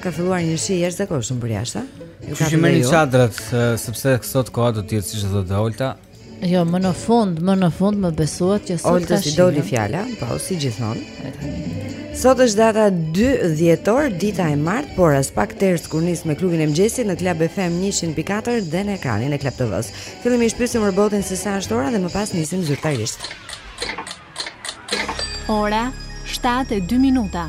Ka filluar një shi i jashtëzakonshëm përjashtë, a? Ju ka filluar një çadrat sepse sot koha do të jetë siç tha dhe Olta. Jo, më në fund, më në fund më besuat që sot ka shi. Oltës i doli fjala, po si gjithmonë. Sot është data 2 dhjetor, dita e martë, por as pak tërës kur nisim me klubin e mëngjesit në Club FM 100.4 dhe në ekranin e Club TV-s. Fillimisht pyesim robotin se sa është ora dhe më pas nisim zyrtarisht. Ora 7:02 minuta.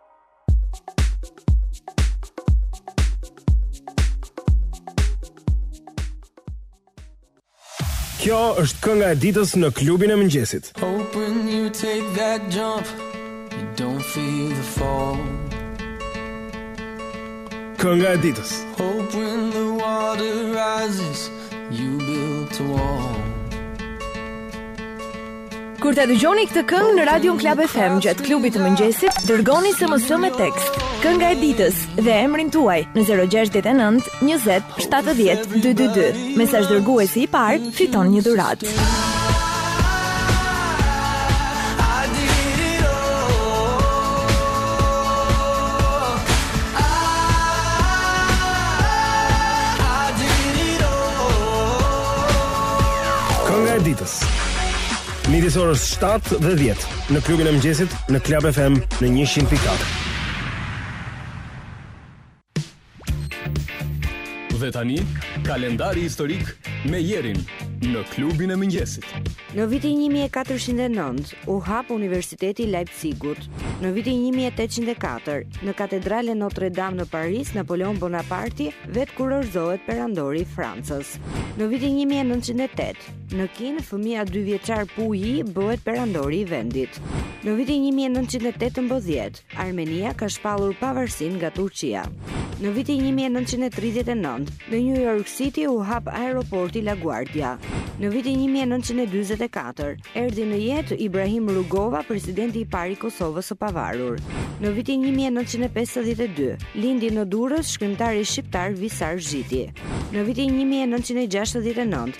Kjo është kënga e ditës në klubin e mëngjesit. Hope when you take that jump, you don't feel the fall. Kënga e ditës. Hope when the water rises, you build a wall. Kur ta dëgjoni këtë këngë në Radio Club FM gjatë klubit të mëngjesit, dërgoni SMS me tekst, kënga e ditës dhe emrin tuaj në 069 20 70 222. Mesazh dërguesi i parë fiton një dhuratë. Kënga e ditës. Midis orës 7 dhe 10 në klubin e mëngjesit në Club FM në 100.4. Dhe tani, kalendari historik me Jerin në klubin e mëngjesit. Në vitin 1409 u hap Universiteti i Leipzigut. Në vitin 1804, në Katedralen Notre Dame në Paris, Napoleon Bonaparte vetëkurorëzohet perandori i Francës. Në vitin 1908, Në Kinë, fëmija dyvjeçar Pu Yi bëhet perandori i vendit. Në vitin 1918, Armenia ka shpallur pavarësinë nga Turqia. Në vitin 1939, në New York City u hap aeroporti La Guardia. Në vitin 1944, erdhi në jetë Ibrahim Rugova, presidenti i parë i Kosovës së pavarur. Në vitin 1952, lindi në Durrës shkrimtari shqiptar Visar Zhiti. Në vitin 1969,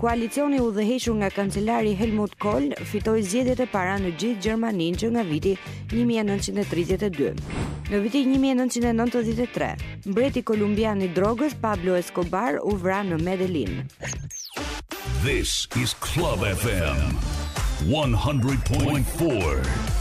Koalicioni i udhëhequr nga kancelari Helmut Kohl fitoi zgjedhjet e para në gjithë Gjermaninë që nga viti 1932. Në vitin 1993, mbreti kolumbian i drogës Pablo Escobar u vra në Medellin. This is Club FM 100.4.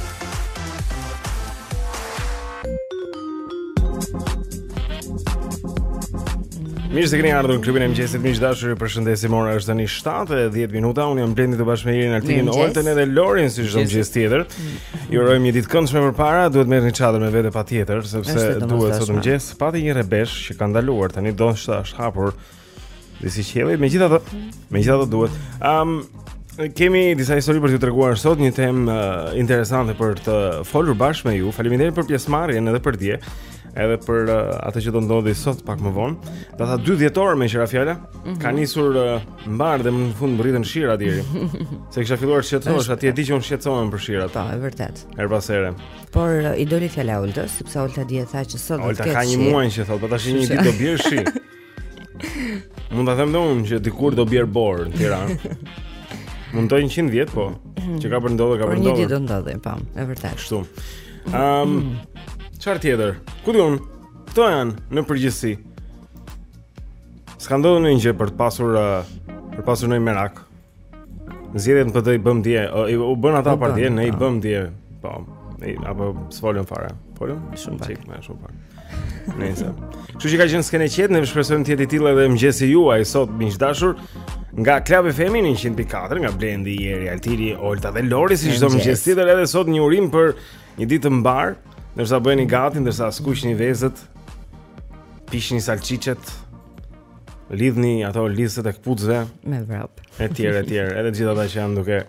Mirë se keni ardhur në klubin e mëngjesit. Miq dashur, ju përshëndesim. Ora është tani 7:10 minuta. Unë jam Blendi së bashku me Jerin, Altin, Oltën edhe Lorin si çdo mëngjes tjetër. Mm. Ju urojmë një ditë të këndshme përpara. Duhet merrni çadër me vete patjetër, sepse duhet sot mëngjes. Pati një rrebesh që ka ndaluar tani, ndoshta është hapur Dhe si qielli, megjithatë Megjithatë duhet um, Kemi disa histori për të treguar sot Një temë uh, interesante për të folur bashkë me ju Faleminderit për pjesëmarrjen edhe për dje Edhe për uh, atë që do ndodhë sot pak më vonë Data 2 dhjetor me që ra fjala mm -hmm. Ka nisur uh, mbarë dhe më në fund mbërritën shirat Jeri Se kisha filluar shqetësohesha Ti e di që unë shqetësohem për shirat Ta, po, e vërtetë Herë pas here Por uh, i doli fjala Oltës Sepse Olta dje tha që sot Olta ka një muaj që thotë Po ta shi një ditë do bjerë shi Mund ta them dhe unë që dikur do bjerë borë në Tiranë. Mund të jetë 100 vjet po, mhm. që ka për ndodhur, ka për ndodhur. Por një ditë do ndodhë, po, e vërtetë. Kështu. Ehm, çfarë tjetër? Ku di unë? Kto janë në përgjithësi? S'ka ndodhur ndonjë gjë për të pasur për pasur ndonjë merak. Zgjedhjet në PD i bëmë dje, u bënë ata po, parti, ne i po. bëmë dje. Po, ne apo s'folëm fare. Folëm shumë çik më shumë pak. Nëse. Kështu që ka qenë skenë e qetë, ne shpresojmë të jetë i tillë edhe mëngjesi juaj sot miq dashur. Nga Club FM 104, nga Blendi, Jeri, Altini, Olta dhe Lori, si çdo mëngjes tjetër edhe sot një urim për një ditë të mbarë, ndërsa bëheni gati, ndërsa skuqni vezët, piqni salsiçet, Lidhni ato lidhëset e këpucëve me vrap. Etj, etj, edhe gjithë ata që janë duke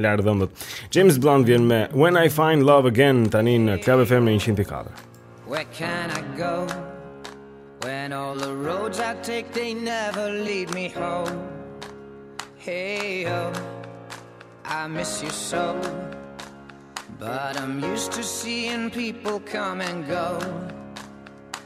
larë dhëmbët. James Blunt vjen me When I Find Love Again tani në Club FM 104. Where can I go? When all the roads I take they never lead me home. Hey yo. I miss you so. But I'm used to seeing people come and go.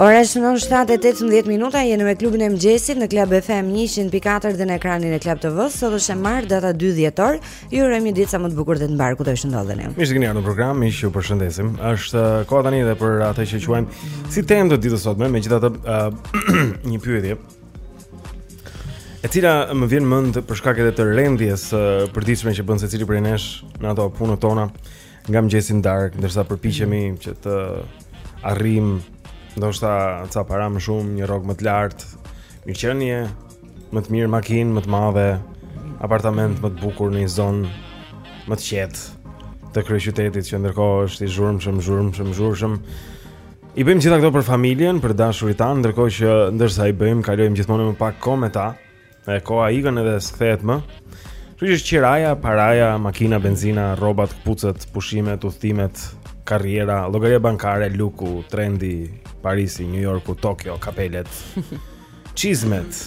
Ora shënon 7:18 minuta, jemi me klubin e mëngjesit në Club FM 104 dhe në ekranin e Club TV. Sot është e martë data 2 dhjetor. Ju urojmë një ditë sa më të bukur dhe të mbarë kudo ndodheni. Mirë se keni ardhur në program, miq, ju përshëndesim. Është uh, koha tani edhe për atë që quajmë si temë të ditës sotme, megjithatë uh, një pyetje. E cila më vjen mend për shkak edhe të rendjes së uh, përditshme që bën secili prej nesh në ato punët tona. nga mëngjesi në darkë, ndërsa përpiqemi mm. që të arrijmë ndoshta ca para më shumë, një rrogë më të lartë, mirëqenie më të mirë, makinë më të madhe, apartament më të bukur në një zonë më të qetë të kryeqytetit që ndërkohë është i zhurmshëm, zhurmshëm, zhurmshëm. I bëjmë gjitha këto për familjen, për dashurit tanë, ndërkohë që ndërsa i bëjmë, kalojmë gjithmonë më pak kohë me ta. Dhe koha ikën edhe s'kthehet më. Kjo është qiraja, paraja, makina, benzina, rrobat, këpucët, pushimet, udhëtimet, karriera, llogaria bankare, luku, trendi, Parisi, New Yorku, Tokyo, kapelet, çizmet.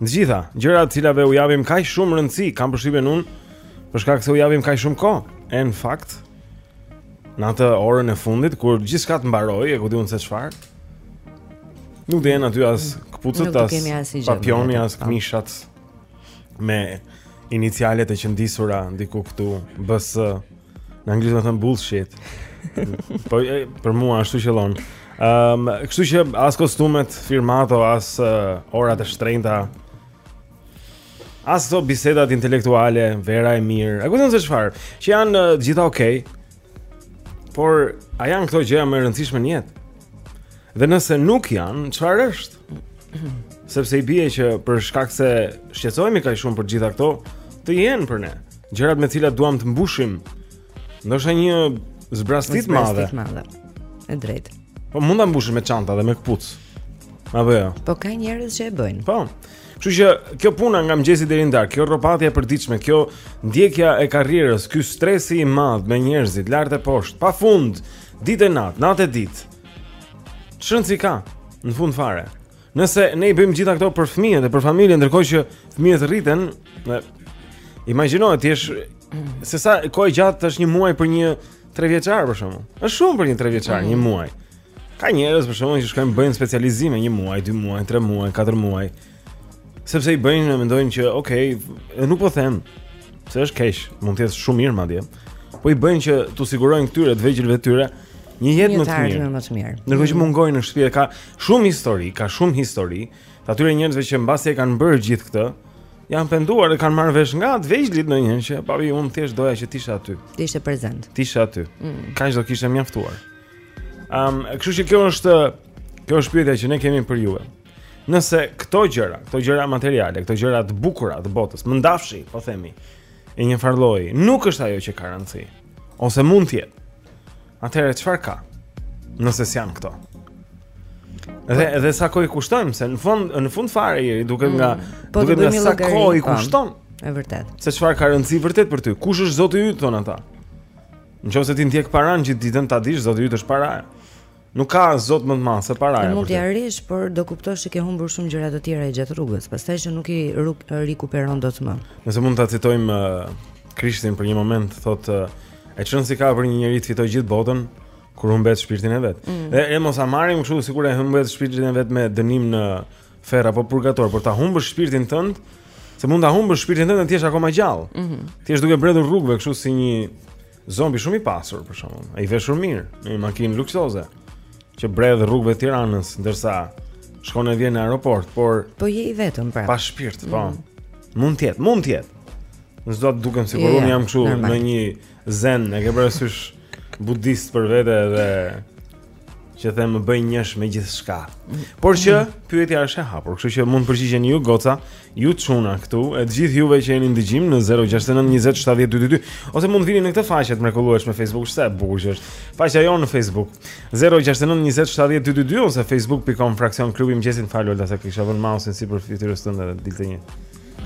Të gjitha gjërat të cilave u japim kaq shumë rëndësi, kam përshtypjen unë, për shkak se u japim kaq shumë kohë. E në fakt, Në atë orën e fundit kur gjithçka të mbarojë, e ku di unë se çfarë. Nuk do jenë aty as këpucët, as papioni, as po. këmishët me inicialet e qëndisura diku këtu, BS në anglisht me thënë bullshit. po, e, për mua, ashtu qëllon. Um, kështu që as kostumet firmato, as uh, orat e shtrenjta, As këto bisedat intelektuale, vera e mirë. A kupton se çfarë? Që janë uh, të gjitha okay. Por a janë këto gjëja më e rëndësishme në jetë? Dhe nëse nuk janë, çfarë është? Sepse i bie që për shkak se shqetësohemi kaq shumë për të gjitha këto, të jenë për ne. Gjërat me të cilat duam të mbushim Ndoshta një zbrazëti të madhe. Zbrazëti të madhe. E drejtë. Po mund ta mbushësh me çanta dhe me këpucë. Apo jo. Po ka njerëz që e bëjnë. Po. Kështu që kjo puna nga mëngjesi deri në darkë, kjo rropatja e përditshme, kjo ndjekja e karrierës, ky stresi i madh me njerëzit lart e poshtë, pafund, ditë e natë, natë e ditë. Ç'rëndësi ka në fund fare. Nëse ne i bëjmë gjitha këto për fëmijët dhe për familjen, ndërkohë që fëmijët rriten, imagjino ti je se sa kohë e gjatë është një muaj për një 3 vjeçar për shembull. Është shumë për një 3 vjeçar mm. një muaj. Ka njerëz për shembull që shkojnë bëjnë specializime një muaj, 2 muaj, 3 muaj, 4 muaj. Sepse i bëjnë dhe mendojnë që okej, nuk po them se është keq, mund të jetë shumë mirë madje. Po i bëjnë që t'u sigurojnë këtyre të vegjëlve të tyre një jetë më të mirë. Ndërkohë që mungojnë në shtëpi e ka Shumë histori, ka shumë histori të atyre njerëzve që mbasi e kanë bërë gjithë këtë, janë penduar dhe kanë marrë vesh nga ata të vegjlit ndonjëherë që babi unë thjesht doja që t'ishe aty. Të ishe prezent. T'ishe aty. Mm. Kaq do kishte mjaftuar. Ëm, um, kështu që kjo është kjo është pyetja që ne kemi për ju. Nëse këto gjëra, këto gjëra materiale, këto gjëra të bukura të botës, mëndafshi, po themi, i një farë lloji, nuk është ajo që ka rëndësi. Ose mund të jetë. Atëherë çfarë ka? Nëse s'janë këto. Dhe dhe sa kohë i kushtojmë se në fund në fund fare njeriu duket nga mm, po duket nga sa kohë po i kushton. Është vërtet. Se çfarë ka rëndësi vërtet për ty? Kush është zoti yt thonë ata? Nëse ti ndjek paranë gjithë ditën ta dish zoti yt është paraja. Nuk ka zot më të madh se paraja. Mund të arrish, por do kuptosh se ke humbur shumë gjëra të tjera gjatë rrugës, pastaj që nuk i rikuperon dot më. Nëse mund ta citojmë uh, Krishtin për një moment, thotë uh, E ç'vlerë ka për një njeri të fitojë gjithë botën kur humbet shpirtin e vet. Mm. Dhe e mos a marrim kështu sikur e humbet shpirtin e vet me dënim në ferr apo purgator, por ta humbësh shpirtin tënd, se mund ta humbësh shpirtin tënd dhe ti je akoma gjallë. Mm -hmm. Ti je duke bredhur rrugëve kështu si një zombi shumë i pasur për shembull. I veshur mirë, në një makinë luksoze që bredh rrugëve të Tiranës, ndërsa shkon e vjen në aeroport, por po je i vetëm pra. Pa shpirt, po. Mm. Mund të jetë, mund të jetë. Nuk dua të dukem sikur unë jam kështu në një zen, e ke parasysh budist për vete dhe që them u bë njësh me gjithçka. Por që pyetja është e hapur, kështu që mund përgjigjeni ju goca, ju çuna këtu, e të gjithë juve që jeni në dëgjim në 069 20 70 222, ose mund vini në këtë faqe të mrekullueshme në Facebook, sa e bukur që është. Faqja jonë në Facebook 069 20 70 222 ose facebook.com fraksion klubi i mëngjesit falë edhe se kisha vënë mouse-in sipër fytyrës tënde dhe dilte një.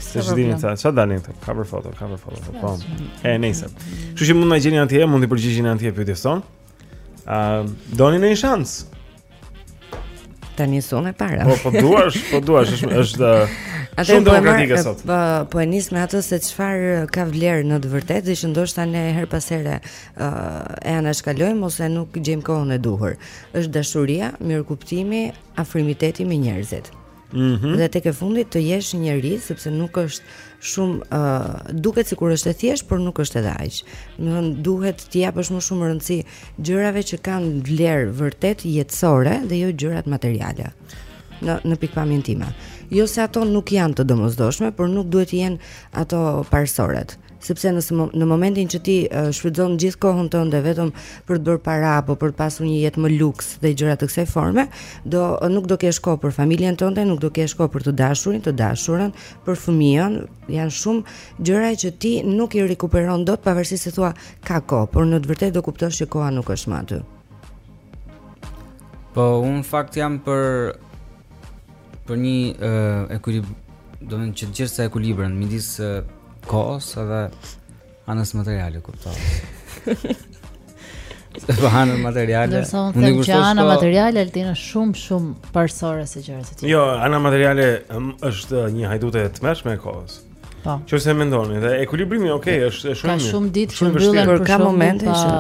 Siç e dini këta, që dalin këta, cover photo, cover photo, po, po. E, nejse Kështu që mund na gjeni atje, mund të përgjigjeni atje pyetjes sonë uh, Doni një shans Ta nis unë e para Po, po deshe, po deshe, është, është uh, shumë po demokratike sot po, po e nis me atë se çfarë ka vlerë në të vërtetë Dhe që ndoshta ne herë pas here uh, e anashkalojmë ose nuk gjejmë kohën e duhur është dashuria, mirëkuptimi, afrimiteti me njerëzit Mm -hmm. Dhe tek e fundit të jesh njeri sepse nuk është shumë uh, duket sikur është e thjeshtë, por nuk është edhe aq. Domethënë duhet të japësh më shumë rëndësi gjërave që kanë vlerë vërtet jetësore dhe jo gjërat materiale. Në në pikëpamjen time. Jo se ato nuk janë të domosdoshme, por nuk duhet të jenë ato parësoret. sepse në në momentin që ti uh, shfrytëzon gjithë kohën tënde vetëm për të bërë para apo për të pasur një jetë më luks dhe gjëra të kësaj forme, do uh, nuk do kesh kohë për familjen tënde, nuk do kesh kohë për të dashurin, të dashurën, për fëmijën, janë shumë gjëra që ti nuk i rikuperon dot pavarësisht se thua ka kohë, por në të vërtetë do kuptosh që koha nuk është më aty. Po, unë në fakt jam për Për një uh, ekuilibër, domethënë që të gjesh atë ekuilibrin midis uh, kohës edhe anës materiale, kuptoj. Për po anën materiale. Domethënë them që ana materiale Altin është shumë shumë parësore se gjëra të tjera. Jo, ana materiale um, është një hajdute e tmerrshme e kohës. Po. Po se mendoni, dhe ekuilibrimi, okay, është shumë mirë. Ka shumë ditë që mbyllen për ka momente që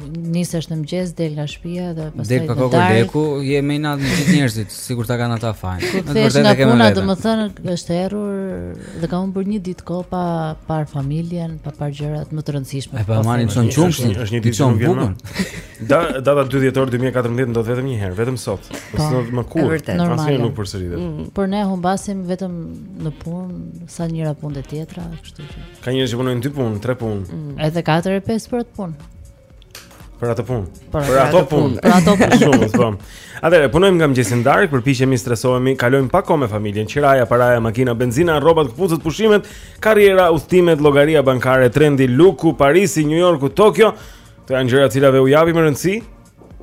Nisesh në mëngjes, del nga shtëpia dhe pastaj del pa kokë leku, je më inat me gjithë njerëzit, sikur ta kanë ata fajin. Në të vërtetë e kemi vetë. Domethënë është errur dhe ka humbur një ditë kohë pa parë familjen, pa parë gjërat më të rëndësishme. E pa marrin çon çumshi, është një ditë shumë e bukur. Da data 2 dhjetor 2014 ndodh vetëm një herë, vetëm sot. Po, po s'ndodh më kurrë, asnjë nuk përsëritet. Mm. Por ne humbasim vetëm në punë, sa njëra punë tjetra. Ka njerëz që punojnë dy punë, tre punë. Mm. Edhe katër e pesë për atë punë. Për atë punë. Për, për ato punë. Për ato punë. Shumë, po. Atëherë punojmë nga mëngjesi në darkë, përpiqemi, stresohemi, kalojmë pak kohë me familjen, qiraja, paraja, makina, benzina, rrobat, këpucët, pushimet, karriera, udhëtimet, llogaria bankare, trendi, luku, Parisi, New Yorku, Tokyo. Këto janë gjëra të cilave u japim më rëndësi.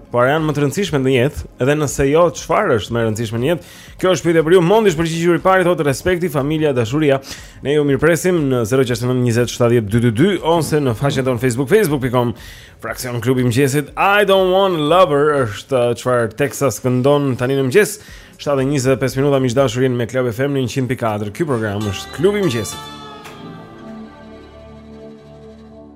Por a janë më të rëndësishme në jetë, edhe nëse jo çfarë është më e rëndësishme në jetë. Kjo është pyetja për ju, Mondi është përgjigjur i pari thotë respekti, familja, dashuria. Ne ju mirëpresim në 069 20 70 222 ose në faqen tonë Facebook facebook.com fraksion klubi i mëngjesit. I don't want a lover është uh, çfarë Texas këndon tani në mëngjes. 7:25 minuta miq të dashur, jeni me Club FM në 100.4. Ky program është klubi i mëngjesit.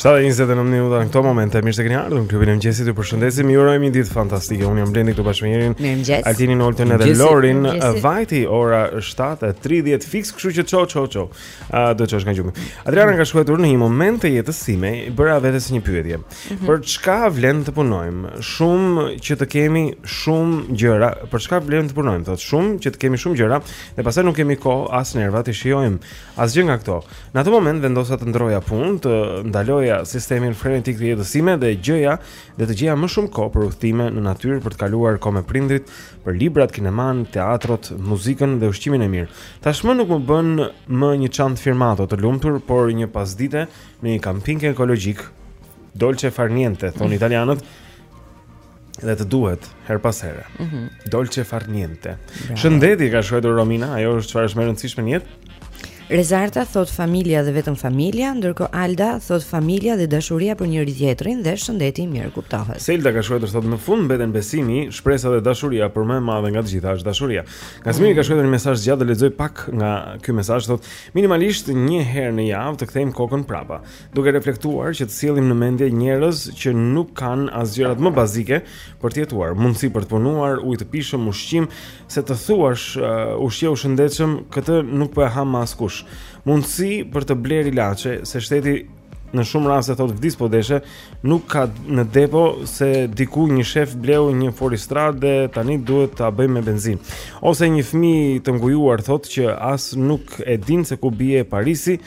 Shtatë e njëzet e nëntë minuta në këto momente Mirë se keni ardhur në klubin e mëngjesit Ju përshëndesim Ju urojmë një ditë fantastike Unë jam Blendi këtu bashkë me Mirin Mirëmëngjes Altinin Olten edhe Lorin Vajti ora 7.30 Fix kështu që ço ço ço uh, Do çohesh nga gjumi Adriana na shkruan në një moment të jetës sime Bëra vetes një pyetje mm -hmm. Për çka vlen të punojmë Shumë që të kemi shumë gjëra Për çka vlen të punojmë Thot, Shumë që të kemi shumë gjëra Dhe pastaj nuk kemi kohë as nerva të shijojmë Asgjë nga këto. Në atë moment vendosa të ndërroja punë, të ndaloja sistemin frenetik të jetës sime dhe gjëja dhe të gjeja më shumë kohë për udhëtime në natyrë për të kaluar kohë me prindërit, për librat, kinemanë, teatrot, muzikën dhe ushqimin e mirë. Tashmë nuk më bën më një çantë firmato të lumtur, por një pasdite në një kamping ekologjik. Dolce far niente, thonë italianët. dhe të duhet herë pas here. Mm -hmm. Dolce far niente. Bravo. Shëndeti ka shkruar Romina, ajo është çfarë është më e rëndësishme në jetë. Rezarta thotë familja dhe vetëm familja, ndërkohë Alda thotë familja dhe dashuria për njëri tjetrin dhe shëndeti i mirë kuptohet. Selda ka shkruar thotë në fund mbeten besimi, shpresa dhe dashuria, por më e madhja nga të gjitha është dashuria. Gazmiri mm. ka shkruar një mesazh të gjatë, do lexoj pak nga ky mesazh thotë minimalisht një herë në javë të kthejmë kokën prapa. duke reflektuar që të sjellim në mendje njerëz që nuk kanë as gjërat më bazike për të jetuar, mundësi për të punuar, ujë të pijshëm, ushqim, se të thuash uh, ushqehu shëndetshëm, këtë nuk e ha më askush. Mundësi për të blerë ilaçe, se shteti në shumë raste thotë vdis po deshe, nuk ka në depo se diku një shef bleu një fuoristradë dhe tani duhet ta mbajmë me benzinë. Ose një fëmijë të ngujuar thotë që as nuk e din se ku bie Parisi,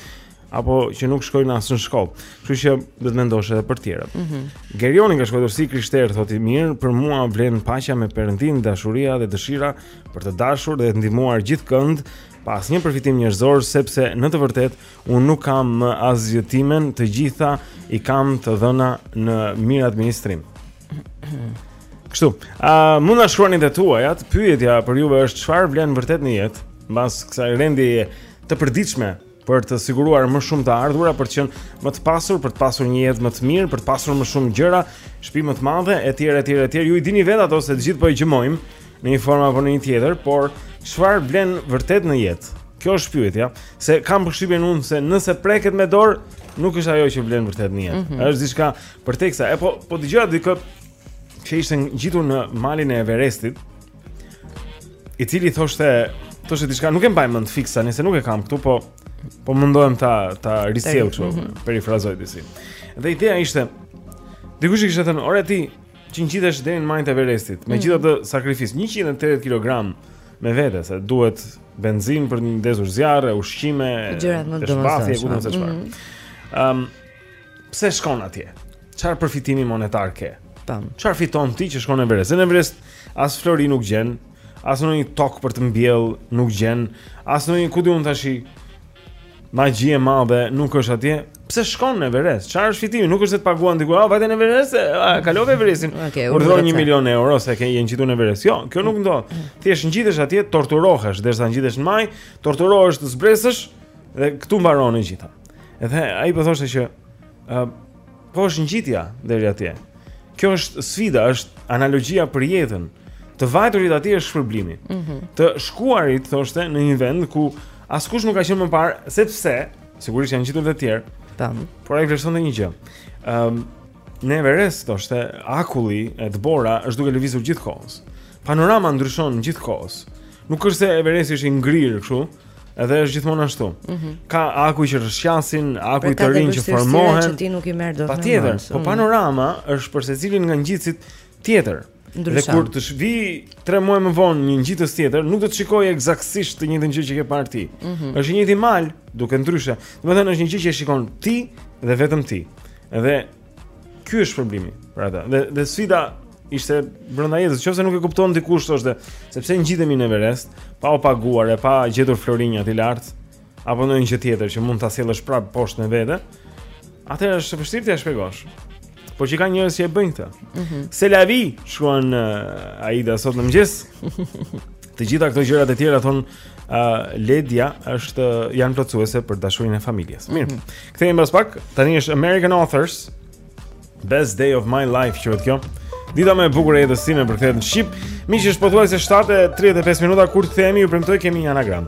apo që nuk shkojnë në asnjë shkollë. Kështu që do të mendosh edhe për tjerët. Mm -hmm. Gerioni ka shkruar si krishter, thotë i mirë, për mua vlen paqja me Perëndinë, dashuria dhe dëshira për të dashur dhe të ndihmuar gjithkënd pa asnjë përfitim njerëzor sepse në të vërtetë unë nuk kam më asgjë timen, të gjitha i kam të dhëna në mirë administrim. Kështu, a mund na shkruani edhe tuajat? Pyetja për juve është çfarë vlen vërtet në jetë? Mbas kësaj rendjes të përditshme për të siguruar më shumë të ardhura, për të qenë më të pasur, për të pasur një jetë më të mirë, për të pasur më shumë gjëra, shtëpi më të madhe etj etj etj. Ju i dini vetë ato se të gjithë po i gjëmojmë në një formë apo në një tjetër, por çfarë vlen vërtet në jetë? Kjo është pyetja, se kam përshtypjen unë se nëse preket me dorë, nuk është ajo që vlen vërtet në jetë. Mm -hmm. Është diçka përtej kësaj. E po po dëgjoja dikë që ishte ngjitur në malin e Everestit, i cili thoshte thoshte diçka nuk e mbaj mend fiks se nuk e kam këtu po po mundohem ta ta risjell kështu mm -hmm. perifrazoj disi dhe ideja ishte dikush i kishte thënë ore ti që ngjitesh deri në majat e Everestit mm. me gjithë atë mm -hmm. sakrificë 180 kg me vete se duhet benzinë për të ndezur zjarre ushqime gjërat më të domosdoshme ku do të thosh çfarë ëm Pse shkon atje? Çfarë përfitimi monetar ke? Tam. Çfarë fiton ti që shkon në Everest? Në Everest as flori nuk gjen, as ndonjë tokë për të mbjellë nuk gjen, as ndonjë ku di unë tashi magji e madhe nuk është atje. Pse shkon në Everest? Çfarë është fitimi? Nuk është se të paguan dikush, ah, vajte në Everest, a kalove Everestin. Okay, urdhëro 1 milion euro se ke je ngjitur në Everest. Jo, kjo nuk ndodh. Mm. Thjesht ngjitesh atje, torturohesh, derisa ngjitesh në majë, torturohesh të zbresësh dhe këtu mbaron e gjitha. Edhe ai po thoshte që ë uh, po është ngjitja deri atje. Kjo është sfida, është analogjia për jetën. Të vajturit atje është shpërblimi. Mm -hmm. Të shkuarit thoshte në një vend ku askush nuk ka qenë më parë, sepse sigurisht janë ngjitur të tjerë. Tam. Por ai vlerësonte një gjë. Ëm um, në Everest thoshte akulli e dëbora është duke lëvizur gjithë kohës. Panorama ndryshon gjithë kohës. Nuk është se Everesti është i ngrirë kështu, Edhe është gjithmonë ashtu. Mm -hmm. Ka akuj që rrëshqasin, akuj të rinj që formohen. Pra ti nuk i merr dot. Patjetër, mm. po mhm. panorama është për secilin nga ngjitësit tjetër. Ndryshon. Dhe kur të vijë 3 muaj më vonë një ngjitës tjetër, nuk do të shikojë eksaktësisht të njëjtën gjë që ke parë ti. Mm -hmm. Është i njëjti mal, duket ndryshe. Domethënë është një gjë që e shikon ti dhe vetëm ti. Edhe Ky është shpërblimi për ata. Dhe dhe sfida ishte brenda jetës, nëse nuk e kupton dikush thoshte, sepse ngjitemi në Everest, pa u paguar e pa gjetur florinj atje lart apo ndonjë gjë tjetër që mund ta sjellësh prap poshtë me vete. Atëherë është e vështirë t'ia shpjegosh. Po që ka njerëz që e bëjnë këtë. Mm -hmm. C'est la vie, shkruan uh, Aida sot në mëngjes. Të gjitha këto gjërat e tjera thonë uh, Ledia është janë plotësuese për dashurinë e familjes. Mirë. Mm -hmm. Kthehemi pas pak. Tani është American Authors Best Day of My Life, quhet kjo. Dita më e bukur e jetës sime përkthehet në shqip. Miq, është pothuajse 7:35 minuta kur kthehemi ju premtoj kemi një anagram.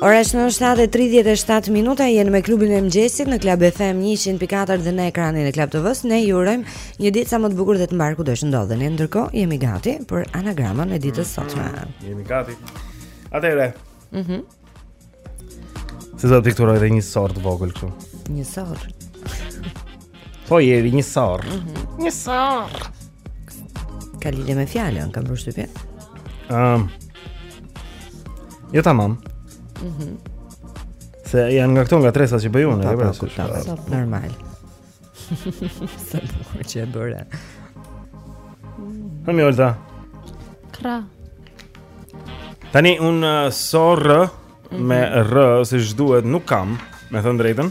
Ora tashmë 7:37 minuta jemi me klubin e mëngjesit në Club FM 100.4 dhe në ekranin e Club TV-s ne ju urojmë një ditë sa më të bukur dhe të mbarë kudo që ndodheni. Ndërkohë jemi gati për anagramën e ditës mm. sotme. Jemi gati. Atëherë. Mhm. Mm Se do të pikturoj edhe një sorrë të vogël këtu. Një sorrë. Po Jeri një sorrë. Mm -hmm. Një sorrë. Ka lidhje me fjalën, kam përshtypjen. Ëm. Um, jo tamam. Mhm. Mm Se janë nga këto nga tresa që bëjun, e pra. Sa normal. Sa bukur që e bëre. Hëmi Olta. Kra. Tani unë uh, sorrë mm -hmm. me r siç duhet nuk kam, me thënë të drejtën.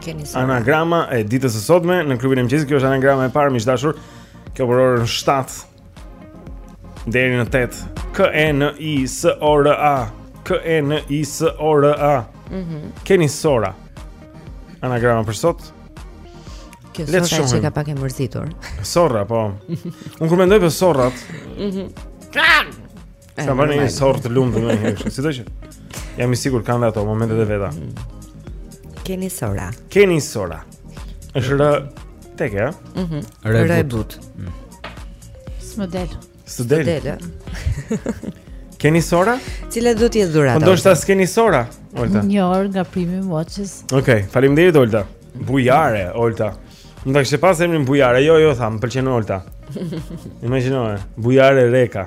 Keni sa. Anagrama e ditës së sotme në klubin e mëngjesit, kjo është anagrama e parë miq të dashur. Kjo për orën 7 deri në 8. K E N I S O R A. K E N I S O R A. Mhm. Mm Keni sora. Anagrama për sot. Kjo sora që ka pak e mërzitur. Sorra, po. Unë kur mendoj për sorrat. Mhm. Mm S'kam parë një sorrë të lumtur ndonjëherë kështu, sidoqë. Jam i sigurt kanë ato momentet e veta. Mm. Keni sora. Keni sora. Është rë teke, a. Mhm. Rë e butë. Mm. S'më del. S'më del. Keni sora? Cila do të jetë dhurata? Po ndoshta s'keni sora, Olta. Një orë nga Prime Watches. Okej, okay, faleminderit Olta. Bujare, Olta. Mos ta kishe pas emrin Bujare, jo, jo, them, pëlqen Olta. Imagjinoje, Bujare Reka.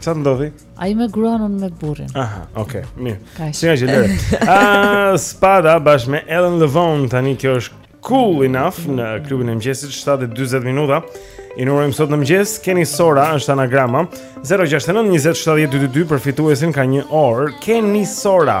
Çfarë ndodhi? Ai me gruan unë me burrin. Aha, okay, mirë. S'ka gjë? Ah, Spada bashkë me Elen Levon tani kjo është cool enough në klubin e mëngjesit 7:40 minuta. Inaugurojmë sot në mëngjes, keni Sora, është anagrama 069 20 70 222 për fituesin ka një orë. Keni Sora.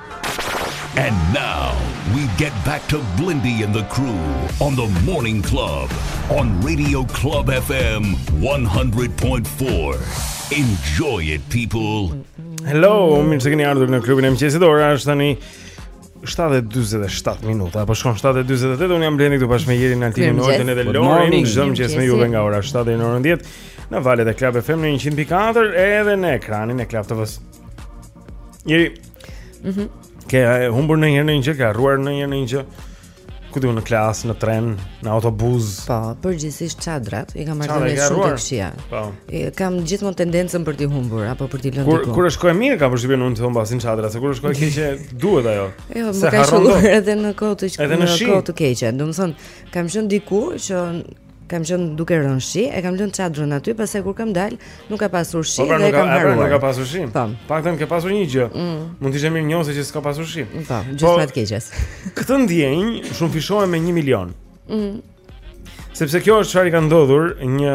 And now we get back to Blendi and the crew on the morning club on Radio Club FM 100.4. Enjoy it people. Hello, mirë se keni ardhur në klubin e mëngjesit. Ora është tani 7:47 minuta, po shkon 7:48. Unë jam Blendi këtu bashkë me Jerin Altinin, Oltën edhe Lorin, çdo mëngjes me juve nga ora 7 deri në orën 10 në valët e Club FM në 100.4 edhe në ekranin e Club TV-s. Jeri. Mhm. Mm ke humbur ndonjëherë ndonjë gjë, ke harruar ndonjëherë ndonjë gjë. Kudo në klasë, në tren, në autobus. Po, përgjithsisht çadrat i kam marrëdhënie shumë të këqija. Po. Kam gjithmonë tendencën për t'i humbur apo për t'i lënë diku. Kur kur është kohë e mirë kam përshtypjen unë të humbasin çadrat, se kur është kohë keqe duhet ajo. Jo, më ka shkuar edhe në kohë të keqe. Edhe në kohë të keqe. Domethënë, kam qenë diku që Ka qenë duke rënë shi, e kam lënë çadrën aty, pastaj kur kam dalë, nuk ka pasur shi po, pra, dhe e kam pra, harruar. Po, nuk ka pasur shi. Po. Paktën ke pasur një të. Mm. Mm, të mirë, në sensin që s'ka pasur shi. Po, po gjithmonë te e keqja. Këtë ndjenjë shumëfishoje me 1 milion. Mm. Sepse kjo është çfarë i ka ndodhur një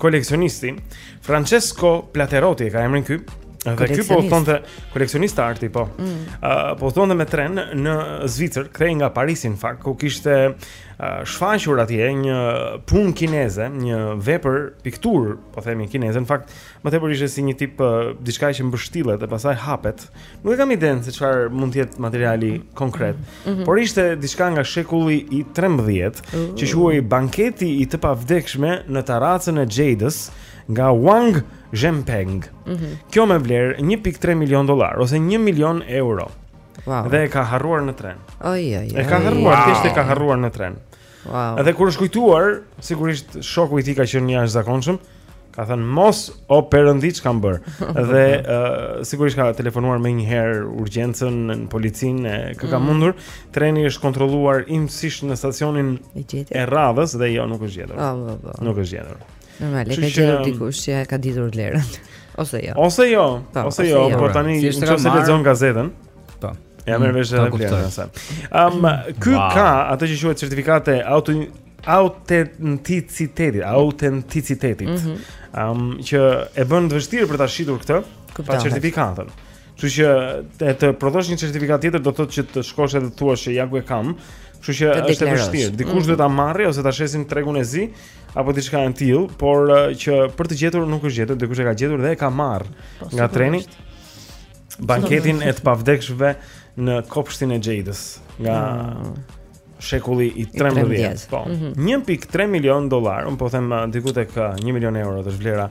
koleksionisti, Francesco Platerotti e ka emrin ky. Dhe ky po udhëtonte koleksionist arti, po. Mm. Uh, po udhëtonte me tren në Zvicër, kthehej nga Parisi në fakt, ku kishte shfaqur atje një punë kineze, një vepër pikturë, po themi kineze, në fakt më tepër ishte si një tip uh, diçka që mbështillet e pastaj hapet. Nuk e kam idenë se çfarë mund të jetë materiali konkret, mm -hmm. por ishte diçka nga shekulli i 13 mm -hmm. që quhej Banketi i të pavdekshëmve në tarracën e Xhejdës nga Wang Zhenpeng. Mm -hmm. Kjo me vlerë 1.3 milion dollar ose 1 milion euro. Wow. Dhe e ka harruar në tren. Oj oj oj. E ka harruar, wow. thjesht e ka harruar në tren. Wow. Edhe kur është kujtuar, sigurisht shoku i tij ka qenë i jashtëzakonshëm, ka thënë mos o perëndi ç'kam bërë. Dhe uh, sigurisht ka telefonuar menjëherë urgjencën në policinë e kë ka mm. mundur. Treni është kontrolluar imtësisht në stacionin e radhës dhe jo nuk është gjetur. Oh, oh, oh. Nuk është gjetur. Normal, e ka gjetur um, dikush që ia ka ditur vlerën. Ose jo. Ose jo. Po, ose jo, jo. por tani si nëse marrë... lexon gazetën. Po. Ia merr vesh edhe vlerën asaj. Um, ky wow. ka atë që quhet certifikatë e auto autenticitetit, autenticitetit. Mm -hmm. um, që e bën të vështirë për ta shitur këtë pa certifikatën. Kështu që të, të prodhosh një certifikatë tjetër do të thotë që të shkosh edhe të thuash se ja ku e kam, Kështu që është e vështirë. Dikush mm. duhet ta marrë ose ta shesë në tregun e zi, apo diçka e tillë, por uh, që për të gjetur nuk është gjetur, dikush e ka gjetur dhe e ka marrë po, nga treni. Banketin e të pavdekshëmve në kopshtin e Xhejdës nga mm. shekulli i 13. Po. Mm -hmm. 1.3 milion dollar, um po them uh, diku tek 1 uh, milion euro është vlera.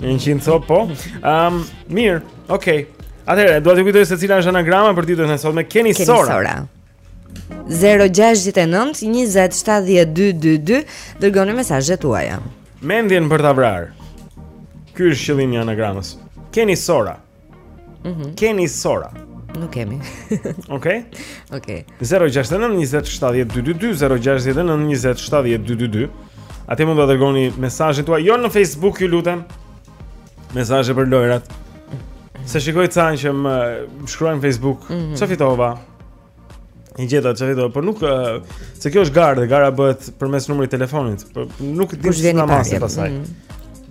Një qind copë, po um, Mirë, okej okay. Atëherë, dua t'ju kujtoj se cila është anagrama për ditën e sotme Keni sora Keni sora 0-6-9-20-70-222 Dërgoni mesazhet tuaja Mendjen për ta vrarë Ky është qëllimi i anagramës Keni sora Mm -hmm. Keni sora Nuk kemi Ok Ok 069 27 222 069 27 222 Ate mund të dërgoni mesazhin tuaj Jo në Facebook ju lutem Mesazhe për lojërat Se shikoj ca që më shkruajnë në Facebook mm -hmm. Që fitova E gjeta që herët, por nuk, se kjo është garë dhe gara bëhet përmes numrit të telefonit, por nuk e dimë që nga masë e pastaj. Mm -hmm.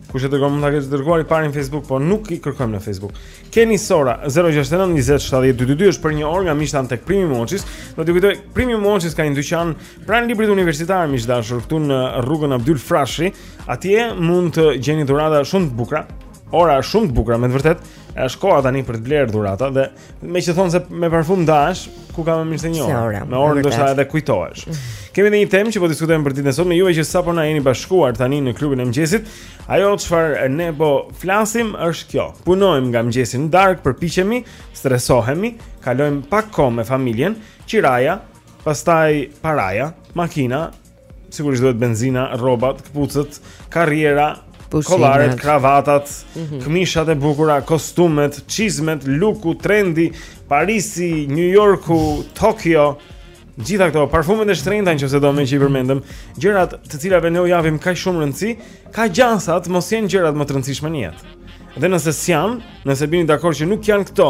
Kush e dërgon mund ta kesh dërguar i pari në Facebook, por nuk i kërkojmë në Facebook. Keni Sora 069 20 70 222 është për një orë nga mishtan tek Primi Moçis. Do t'ju kujtoj Primi Moçis ka një dyqan pranë librit universitar miq të dashur këtu në rrugën Abdyl Frashëri. Atje mund të gjeni dhurata shumë të bukura, ora shumë të bukura me të vërtetë. Është koha tani për të blerë dhurata dhe Meqë thonë se me parfum ndahesh, ku ka më mirë se një orë. Me orë ndoshta edhe kujtohesh. Kemi edhe një temë që po diskutojmë për ditën e sotme, juve që sapo na jeni bashkuar tani në klubin e mëngjesit. Ajo çfarë ne po flasim është kjo. Punojmë nga mëngjesi në darkë, përpiqemi, stresohemi, kalojmë pak kohë me familjen, qiraja, pastaj paraja, makina, Sigurisht duhet benzina, rrobat, këpucët, karriera, kollaret, kravatat, mm -hmm. këmishat e bukura, kostumet, çizmet, luku, trendi, Parisi, New Yorku, Tokyo, të gjitha këto parfumet e shtrenjta në qoftë se do më që i përmendëm, gjërat të cilave ne u japim kaq shumë rëndësi, ka gjasa të mos jenë gjërat më të rëndësishme në jetë. Dhe nëse s'janë, nëse bini dakord që nuk janë këto,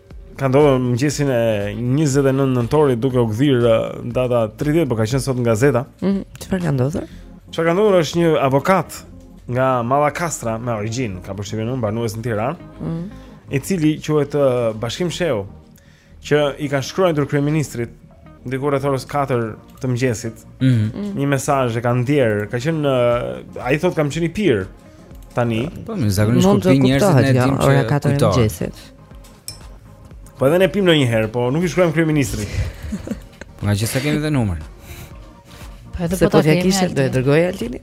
Ka ndodhur mëngjesin e 29 nëntorit duke u gdhir data 30, por ka qenë sot në gazeta. Mhm, çfarë ka ndodhur? Çfarë ka ndodhur është një avokat nga Mallakastra me origjinë, kam përshtypjen unë, banues në Tiranë. Mhm. I cili quhet Bashkim Shehu, që i ka shkruar ndër kryeministrit diku rreth orës 4 të mëngjesit. Mm -hmm. Një mesazh e ka ndjer, ka qenë uh, ai thotë kam qenë i pirë tani. Po, mo zakonisht kuptoj njerëzit në ditë që ora 4 të mëngjesit. Po edhe ne pimë ndonjëherë, po nuk i shkruajmë kryeministrit Ngaqë s'e kemi dhe numrin Po edhe po ta kemi kishte, do e dërgoje Altin?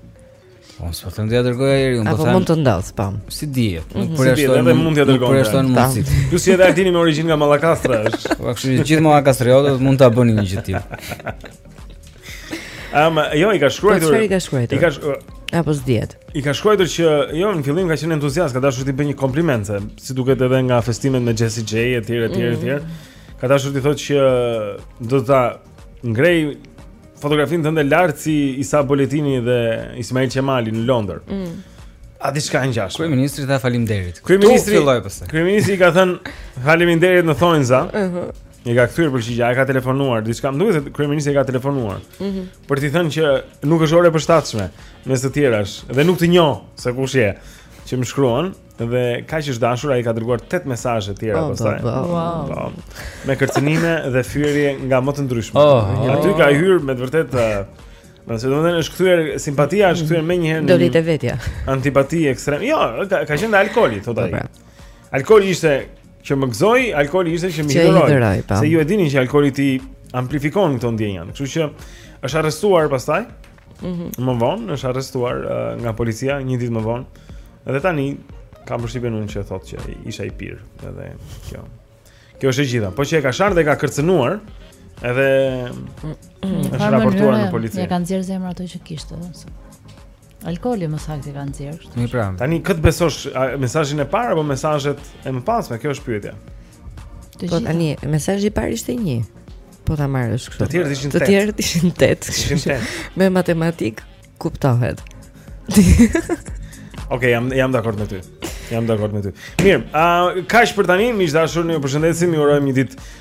Po, së përtëm dhe e dërgoj e jeri Apo mund të ndodhë, së S'i dihet, mm -hmm. s'i dihet, edhe mund të dërgoj Nuk përjashtohen mundësitë Plus se edhe Altini me origjinë nga Mallakastra është Po, kështu gjithë mallakastriotët mund ta bënin një gjë të tillë Ëm, jo, i ka shkruar. Po i ka shkruar. I ka apo s'dihet. I ka shkruar që jo, në fillim ka qenë entuziast, ka dashur t'i bëjë një kompliment, si duket edhe nga festimet me Jessie J etj etj mm. etj. Ka dashur t'i thotë që do ta ngre fotografinë tënde lart si Isa Boletini dhe Ismail Qemali në Londër. Mm. A diçka e ngjashme? Kryeministri tha faleminderit. Kryeministri filloi pastaj. Kryeministri i ka thënë faleminderit në thonjëza. Ëh. Uh -huh. E ka kthyer përgjigje, ai ka telefonuar, diçka më duket se kryeministri ka telefonuar. Mhm. Mm për t'i thënë që nuk është orë e përshtatshme mes të tjerash dhe nuk të njoh se kush je që më shkruan dhe kaq është dashur ai ka dërguar 8 mesazhe të tjera oh, pastaj. Wow. Po, me kërcënime dhe fyerje nga më të ndryshmet. Oh, oh. Aty ka hyrë me të vërtetë uh, Do të thotë është kthyer simpatia, është kthyer menjëherë në Doli te vetja. Antipati ekstreme. Jo, ka, ka qenë alkooli, thotë ai. Po, pra. Alkooli ishte Që më gëzoi alkooli ishte që më hidhëroi. Po. Se ju e dini që alkooli t'i amplifikon këto ndjenja. Kështu që është arrestuar pastaj. Mhm. Mm më vonë është arrestuar uh, nga policia një ditë më vonë. Dhe tani kam përshtypjen unë që thotë që isha i pirë, edhe kjo. Kjo është e gjitha. Po që e ka sharë dhe ka kërcënuar, edhe mm, mm, është raportuar në polici. Ia ka nxjerrë zemra ato që kishte, Alkooli më saktë ka nxjerr kështu. Mirë pra. Tani kë të besosh mesazhin e parë apo mesazhet e mëpasme? Kjo është pyetja. Po tani mesazhi i parë ishte një. Po ta marrësh kështu. Të tjerët ishin 8. Të tjerët ishin 8. Ishin 8. Me matematikë kuptohet. Okej, okay, jam jam dakord me ty. Jam dakord me ty. Mirë, a uh, kaq për tani, miq të dashur, ju përshëndesim, ju urojmë një ditë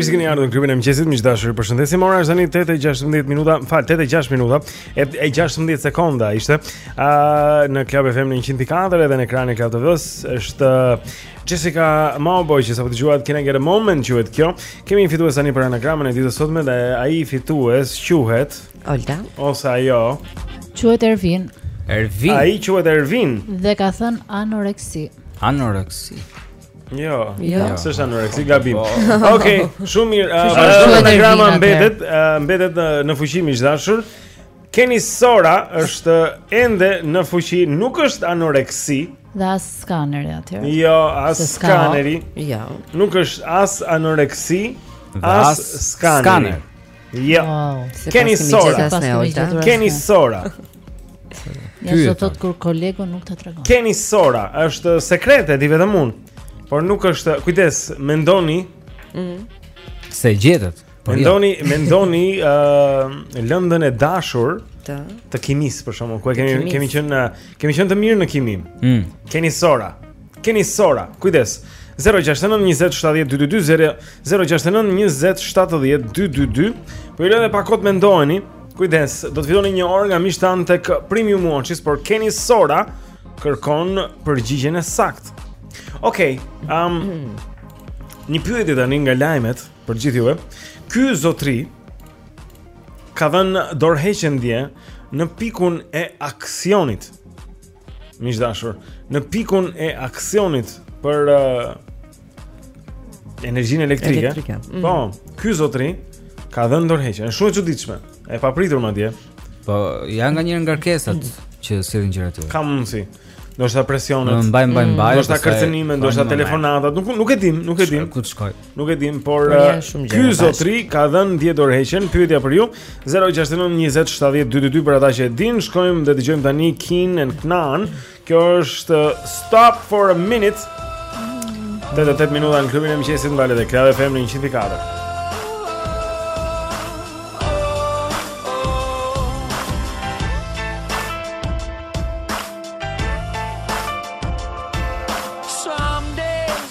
Mirë se keni ardhur në klubin e mëngjesit, miq të dashur. Ju përshëndesim. Ora është tani 8:16 minuta, fal 8:06 minuta, e 16 sekonda ishte. Ë uh, në Club FM 104 edhe në ekranin e Club TV-s është Jessica Mauboy që sapo dëgjuat Can I Get a Moment quhet kjo. Kemi një fitues tani për anagramën e ditës së sotme dhe ai fitues quhet Olta. Ose ajo. Quhet Ervin. Ervin. Ai quhet Ervin. Dhe ka thënë anoreksi. Anoreksi. Jo, jo, jo. s'është anoreksi, gabim. Po. Okej, shumë mirë. Vazhdon anagrama mbetet, mbetet në fuqi miq të dashur. Keni sora është ende në fuqi, nuk është anoreksi. Dhe as skaneri aty. Jo, as skaneri. Jo. Nuk është as anoreksi, as skaner. Jo. Keni sora. Keni sora. Ja sot thotë kur kolegu nuk ta tregon. Keni sora, është sekret e di vetëm unë. Por nuk është, kujdes, mendoni. Mhm. Mm s'e gjetët. Po mendoni, ja. mendoni ë uh, lëndën e dashur të të kimisë për shembull ku e kemi kemi qenë kemi qenë të mirë në kimi. Mm. Keni sora. Kenny's Ora, kujdes. 069 20 70 222 069 20 70 222 Po ju lëmë pak kohë mendoheni Kujdes, do të fitoni një orë nga miqtë tanë tek Premium Watches Por Kenny's Ora kërkon përgjigjen e saktë Okej, okay, um, një pyetje tani nga lajmet për gjithë juve Ky zotri ka dhënë dorëheqjen dje në pikun e aksionit Miq të dashur, në pikun e aksionit për uh, energjinë elektrike. elektrike. Mm. Po, ky zotri ka dhënë dorëheqjen, është shumë e çuditshme. E papritur madje. Po, janë nganjëherë ngarkesat mm. që sillin gjëra të tilla. Ka mundsi. Ndoshta presionet. Mbaj mbaj mm. mbaj. Ndoshta kërcënimet, ndoshta telefonatat, nuk nuk e dim, nuk e dim. Ku të shkoj? Nuk e dim, por po, uh, ky zotri ka dhënë dje dorëheqjen, pyetja për ju. 069 20 70 222 për ata që e dinë, shkojmë dhe dëgjojmë tani Keane dhe K'naan. Kjo është uh, Stop for a Minute. 8 e 8 minuta në klubin e mëngjesit në valët e Club FM në 104.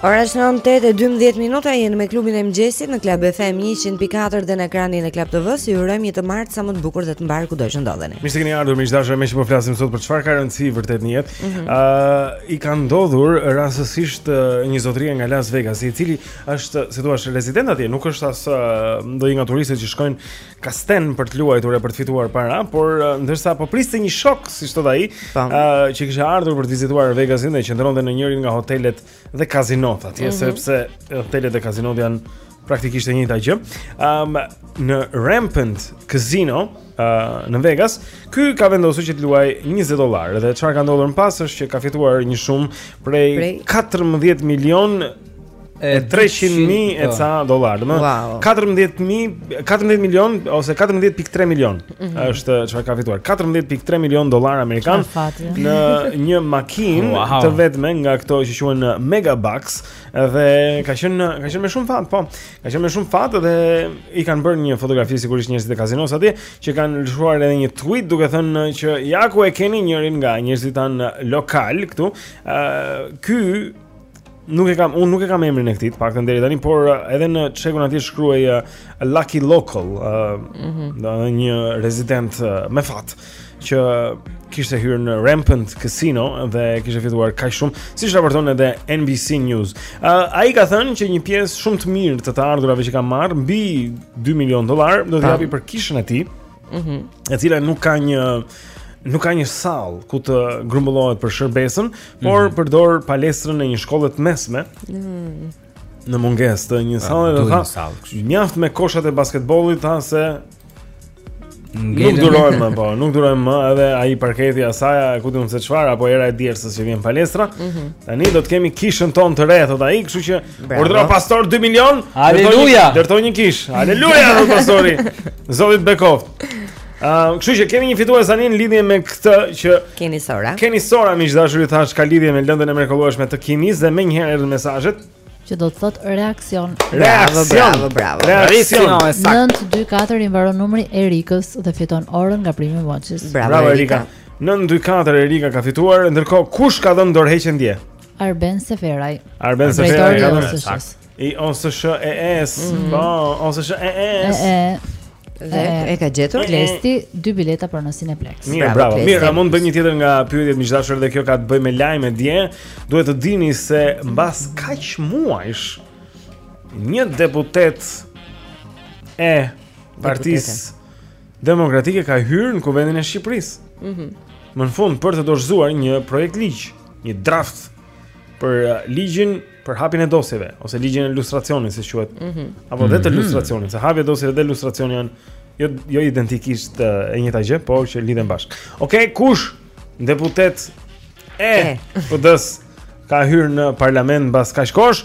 Ora është 8:12 minuta jemi me klubin e mëngjesit në Club FM 104 dhe në ekranin e Club TV-s. Ju urojmë një të martë sa më të bukur dhe të mbarë kudo që ndodheni. Mirë se keni ardhur, miq të dashur, meqë po flasim sot për çfarë ka rëndësi vërtet në jetë. Ëh, mm -hmm. uh, i ka ndodhur rastësisht uh, një zotërie nga Las Vegas, i cili është, si thua, rezident atje, nuk është as uh, ndonjë nga turistët që shkojnë kastile për të luajtur e për të fituar para, por uh, ndërsa po priste një shok, siç thotë ai, uh, që kishte ardhur për të vizituar Vegasin dhe qëndronte në njërin nga hotelet dhe kazinot atje mm -hmm. sepse hotelet dhe kazinot janë praktikisht e njëjta gjë. Ëm um, në Rampart Casino uh, në Vegas, ky ka vendosur që të luaj 20 dollarë dhe çfarë ka ndodhur më pas është që ka fituar një shumë prej, prej... 14 milion e 300 mijë e po. ca dollarë, domethënë wow. 14000 14 milion ose 14.3 milion. mm -hmm. është çfarë ka fituar 14.3 milion dollarë amerikanë në një makinë wow. të vetme nga këto që quhen Megabucks dhe ka qenë ka qenë me shumë fat, po. Ka qenë me shumë fat dhe i kanë bërë një fotografi sigurisht njerëzit e kazinos atje që kanë lëshuar edhe një tweet duke thënë që ja ku e keni njërin nga njerëzit tanë lokalë këtu. ë uh, Ky Nuk e kam, unë nuk e kam emrin e këtij, paktën deri tani, por uh, edhe në çekun aty shkruaj uh, Lucky Local, ëh, uh, mm -hmm. një rezident uh, me fat që kishte hyrë në Rampant Casino dhe kishte fituar kaq shumë, siç raporton edhe NBC News. Ëh, uh, ai ka thënë që një pjesë shumë të mirë të të ardhurave që ka marrë mbi 2 milionë dollarë do t'i japi për kishën e tij. Mhm. Mm e cila nuk ka një nuk ka një sallë ku të grumbullohet për shërbesën, mm -hmm. por mhm. përdor palestrën e një shkolle të mesme. Mhm. Mm në mungesë të një pra, salle do të thotë. Mjaft me koshat e basketbollit tha se Nuk durojmë më, po, nuk durojmë më edhe ai parketi asaj, ku di un se çfarë apo era e djersës që vjen palestra. Mm -hmm. Tani do të kemi kishën tonë të re, thotë ai, kështu që Urdhro pastor 2 milion. Aleluja. Ndërtoj një kish. Aleluja, urdhro pastori. Zoti të bekoft. Ëm, kështu që kemi një fitues tani në lidhje me këtë që Keni Sora. Keni Sora miq dashuri thash ka lidhje me lëndën e mrekullueshme të Kimisë dhe menjëherë erdhën mesazhet. Që do të thot reaksion. Reaksion, bravo, bravo. Reaksion. 924 i mbaron numri Erikës dhe fiton orën nga Prime Watches. Bravo, bravo Erika. 924 Erika ka fituar, ndërkohë kush ka dhënë dorëheqjen dje? Arben Seferaj. Arben Seferaj ka dhënë. I OSHEE-s. Mm. Po, OSHEE-s. Edhe e ka gjetur Klesti dy bileta për në Cineplex. Mirë, bravo. Mirë, a mund të bëjmë një tjetër nga pyetjet miq të dashur dhe kjo ka të bëjë me lajme dje. Duhet të dini se mbas kaq muajsh një deputet e Partisë Demokratike ka hyrë në Kuvendin e Shqipërisë. Mhm. Mm më në fund për të dorëzuar një projekt ligj. një draft për uh, ligjin për hapjen e dosjeve ose ligjin e lustracionit siç quhet. Mm -hmm. Apo mm -hmm. vetë lustracionin, se hapja e dosjeve dhe lustracioni janë jo jo identikisht uh, e njëjta gjë, por që lidhen bashkë. Okej, okay, kush deputet e PD-s ka hyrë në parlament mbas kaq kohësh?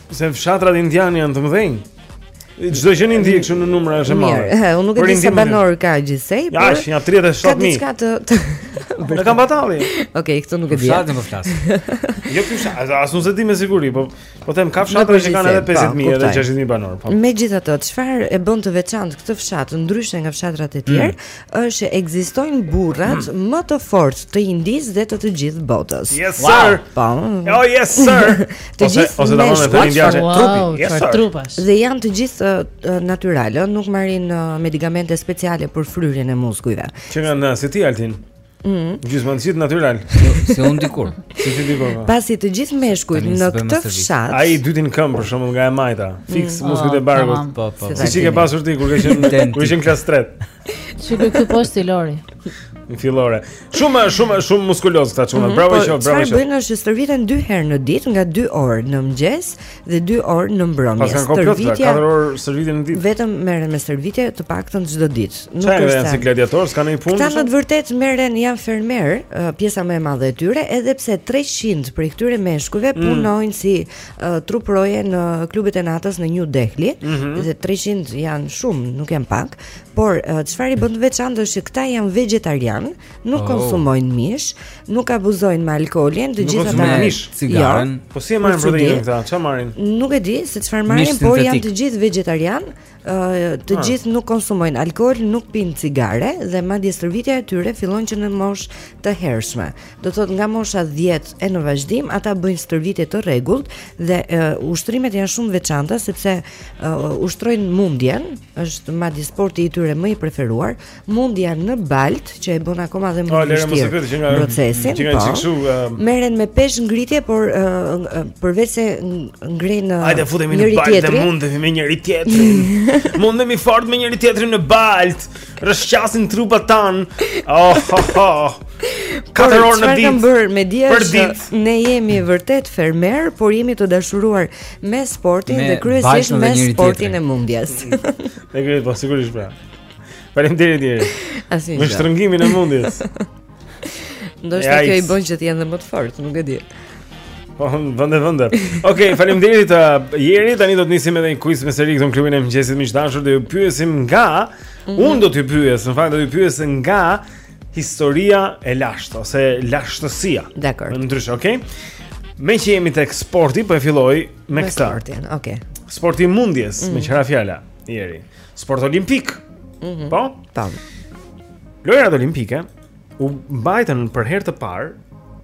Se fshatrat indianë janë të mëdhenj. Çdo gjë në Indi kështu në numra është e madhe. Mirë, unë nuk e di sa banor ka gjithsej, por Ja, është 37000. Ka diçka të Në Kambatalli. Okej, këtë nuk e di. Fshatin po flas. Jo ky fshat, as nuk e di me siguri, po po them ka fshatra që kanë edhe 50000 edhe 60000 banor, po. Megjithatë, çfarë e bën të veçantë këtë fshat ndryshe nga fshatrat e tjerë? Mm. është që ekzistojnë burrat hmm. më të fortë të Indisë dhe të të gjithë botës. Yes sir. Po. Oh yes sir. Të gjithë ose do të thonë indianë trupi. Yes sir. Trupash. Dhe janë të gjithë uh, uh, natyralë, nuk marrin uh, medikamente speciale për fryrjen e muskujve. Që janë si ti Altin? Mm. Gjithmonë si natyral. Si un dikur. Si ti dikur. Po. Po si të gjithë meshkujt në këtë fshat. Ai i dyti në këmbë për shembull nga e majta. Mm. Fiks mm. muskujt e oh, barkut. Po, po. Siç i ke pasur ti kur ke qenë kur ishe në klasë 3. Siç i ke Lori. Në fillore. Shumë shumë shumë muskuloz këta çuna. Mm -hmm. Bravo po, qoftë, bravo qoftë. Çfarë bëjnë është stërviten 2 herë në ditë nga 2 orë në mëngjes dhe 2 orë në mbrëmje. Stërvitja 4 orë stërvitje në ditë. Vetëm merren me stërvitje të paktën çdo ditë. Nuk është. Çfarë janë si gladiatorë, s'kanë një punë? Këta në të vërtetë merren janë fermerë, pjesa më e madhe e tyre, edhe pse 300 prej këtyre meshkujve mm. punojnë si uh, truproje në klubet e natës në New Delhi, mm -hmm. dhe 300 janë shumë, nuk janë pak, por çfarë uh, i bën të veçantë është që këta janë vegetarianë, nuk oh. konsumojnë mish, nuk abuzojnë me alkoolin, të gjitha ata. Nuk mish, cigaren. Jo, po si e marrin proteinë këta? Çfarë marrin? Nuk e di se çfarë marrin, por janë të gjithë vegetarianë, të ah. gjithë nuk konsumojnë alkool, nuk pinë cigare dhe madje stërvitja e tyre fillon që në moshë të hershme. Do të thotë nga mosha 10 e në vazhdim ata bëjnë stërvitje të rregullt dhe ushtrimet janë shumë të veçanta sepse ushtrojnë mundjen, është madje sporti i tyre më i preferuar, mundja në baltë që e bën akoma dhe më po, të vështirë procesin. Që kanë çiksu. Po. Um, Merren me peshëngritje, por uh, uh, përveçse ngrenë uh, Hajde futemi në baltë dhe mundemi me njëri tjetrin. Mundemi fort me njëri tjetrin në baltë. Rrëshqasin trupat tanë. Oh, oh, oh. Katër orë në ditë. bërë me dije që ne jemi vërtet fermerë, por jemi të dashuruar me sportin me dhe kryesisht me sportin e mundjes. Ne kemi po sigurisht pra. Faleminderit Jeri. Asgjë. Me shtrëngimin e mundjes. Ndoshta kjo i bën që të jenë më të fortë, nuk e di. Po, vende vende. Okej, okay, faleminderit uh, Jeri. Tani do të nisim edhe një quiz me seri këtu në klubin e mëngjesit miq të dashur, do ju pyesim nga mm -hmm. unë do t'ju pyes, në fakt do t'ju pyes nga historia e lashtë ose lashtësia. Dakord. Ndryshe, okay? Meqë jemi tek sporti, po e filloj me këtë. Sportin, okay. Sporti i mundjes, mm -hmm. meqë ra fjala, Jeri. sport olimpik. Mm -hmm. Po? Tam. Lojërat olimpike u mbajtën për herë të parë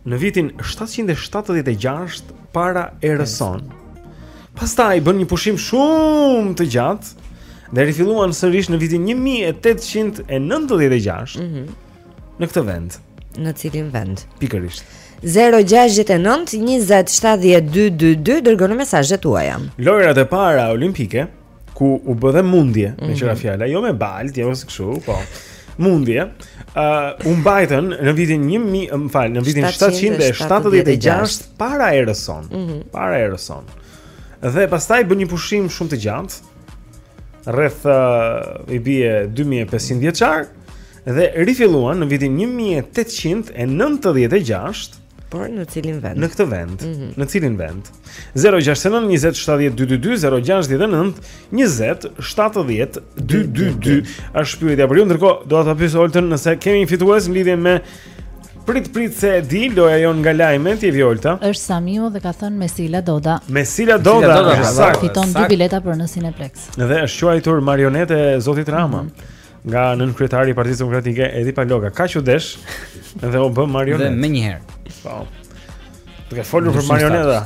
në vitin 776 para erës sonë. Pastaj bënë një pushim shumë të gjatë dhe rifilluan sërish në vitin 1896. Mhm. Mm në këtë vend. Në cilin vend? Pikërisht. 069 20 7222 dërgoni mesazhet tuaja. Lojërat e para olimpike ku u bë edhe mundje mm -hmm. me mhm. që ra fjala, jo me baltë, jo ashtu kështu, po. Mundje, ë uh, u mbajtën në vitin 1000, më fal, në vitin 776 para erës sonë. Mm -hmm. Para erës sonë. Dhe pastaj bën një pushim shumë të gjatë. Rreth uh, i bie 2500 vjeçar dhe rifilluan në vitin 1896 Por në cilin vend? Në këtë vend. Mm -hmm. Në cilin vend? 069 20 70 222 069 20 70 222 është pyetja e ditës për ju, ndërkohë do ta pyes Oltën nëse kemi një fitues në lidhje me prit prit se e di loja jonë nga lajmet, ti Olta. Është Samiu dhe ka thënë Mesila Doda. Mesila Doda, Mesila Doda fiton dy bileta për në Cineplex. Dhe është quajtur marionetë e zotit Rama. Mm -hmm. Nga nënkryetari i Partisë Demokratike Edi Paloka, kaq u desh dhe u bë marionetë. Dhe menjëherë. Po. Duke folur për marioneta.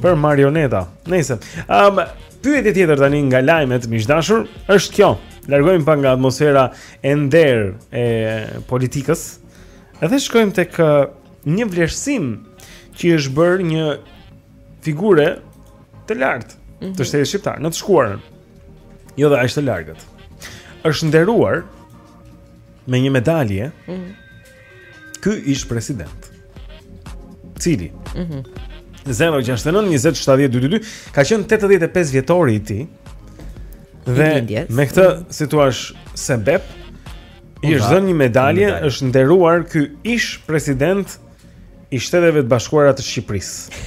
Për marioneta. Nëse, um, pyetja tjetër tani nga lajmet miq të dashur është kjo. Largohemi pak nga atmosfera e nderë e politikës. Dhe shkojmë tek një vlerësim që i është bërë një figure të lartë mm -hmm. të shtetit shqiptar në të shkuarën. Jo dhe aq të largët. Është nderuar me një medalje. Mm -hmm. Ky ish president. Cili? Mhm. Mm 069 20 70 222 ka qenë 85 vjetori i tij. Dhe me këtë mm -hmm. si të thuash sebep i është dhënë një medalje, është nderuar ky ish president i Shteteve të Bashkuara të Shqipërisë.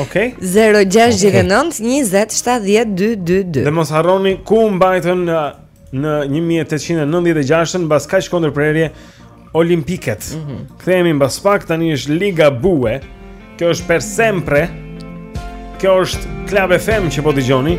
Okej. Okay? 069 20 70 222. Dhe mos harroni ku u mbajtën në 1896-ën mbas kaq kohë ndërprerje olimpiket. Mm -hmm. Kthehemi mbas pak tani është Ligabue. Kjo është Per sempre. Kjo është Club FM që po dëgjoni.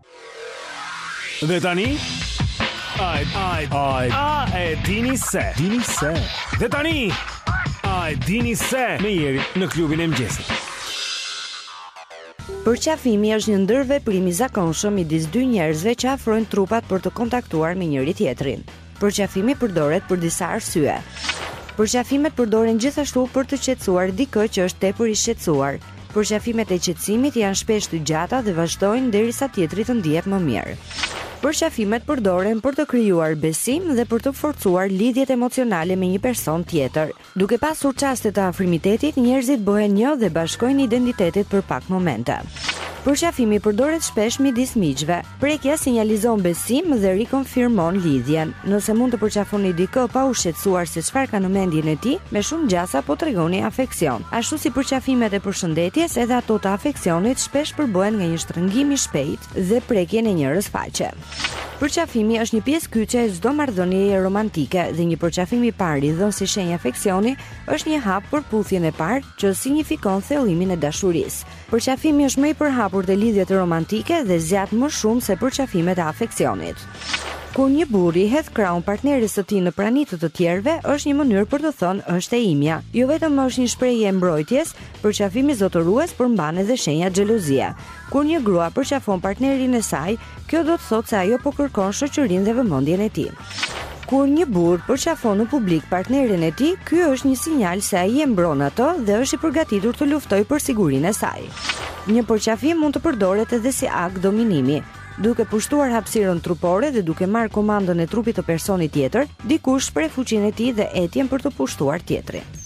Dhe tani Ai ai ai a e dini se dini se Dhe tani Ai dini se me Jerin në klubin e mëngjesit Përqafimi është një ndërveprim i zakonshëm midis dy njerëzve që afrojnë trupat për të kontaktuar me njëri-tjetrin. Përqafimi përdoret për disa arsye. Përqafimet përdoren gjithashtu për të qetësuar dikë që është tepër i shqetësuar. Përqafimet e qetësimit janë shpesh të gjata dhe vazhdojnë derisa tjetri të ndihet më mirë. Përqafimet përdoren për të krijuar besim dhe për të forcuar lidhjet emocionale me një person tjetër. Duke pasur çaste të afrimitetit, njerëzit bëhen një dhe bashkojnë identitetet për pak momente. Përqafimi përdoret shpesh midis miqve. Prekja sinjalizon besim dhe rikonfirmon lidhjen. Nëse mund të përqafoni dikë pa u shqetësuar se çfarë ka në mendjen e tij, me shumë gjasa po tregoni afeksion. Ashtu si përqafimet e përshëndetjes, edhe ato të afeksionit shpesh përbëhen nga një shtrëngim i shpejtë dhe prekjen e njërës faqe. Përqafimi është një pjesë kyçe e çdo marrëdhënieje romantike dhe një përqafim i parë i dhënë si shenjë afeksioni është një hap për puthjen e parë që sinjifikon thellimin e dashurisë. Përqafimi është më i përhapur te lidhjet romantike dhe zgjat më shumë se përqafimet e afeksionit. Kur një burrë i hedh krahun partneres së tij në prani të të tjerëve, është një mënyrë për të thënë është e imja. Jo vetëm është një shprehje e mbrojtjes, përqafimi zotërues përmban edhe shenja xhelozie. Kur një grua përqafon partnerin e saj, Kjo do të thotë se ajo po kërkon shoqërinë dhe vëmendjen e tij. Kur një burrë përqafon në publik partnerin e tij, ky është një sinjal se ai e mbron atë dhe është i përgatitur të luftojë për sigurinë e saj. Një përqafim mund të përdoret edhe si akt dominimi. Duke pushtuar hapësirën trupore dhe duke marrë komandën e trupit të personit tjetër, dikush shpreh fuqinë e tij dhe etjen për të pushtuar tjetrin.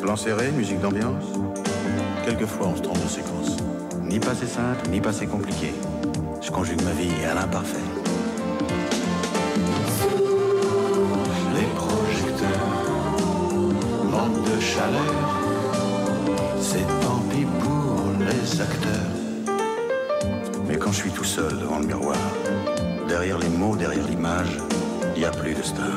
Plan serré, musique d'ambiance. Quelquefois, on se trompe de séquence. Ni pas assez simple, ni pas assez compliqué. Je conjugue ma vie à l'imparfait. Les projecteurs, manquent de chaleur, c'est tant pis pour les acteurs. Mais quand je suis tout seul devant le miroir, derrière les mots, derrière l'image, il n'y a plus de star.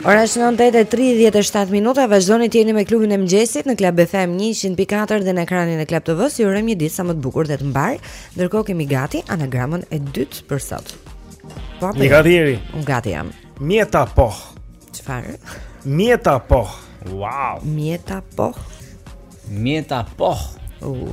Ora shënon 8:37 minuta, vazhdoni të jeni me klubin e mëngjesit në Club FM 100.4 dhe në ekranin e Club TV-së. Ju urojmë një ditë sa më të bukur dhe të mbarë. Ndërkohë kemi gati anagramën e dytë për sot. Po apo? Jo? Gati Jeri. Unë gati jam. Mjeta po. Çfarë? Mjeta po. Wow. Mjeta po. Mjeta po. Uh.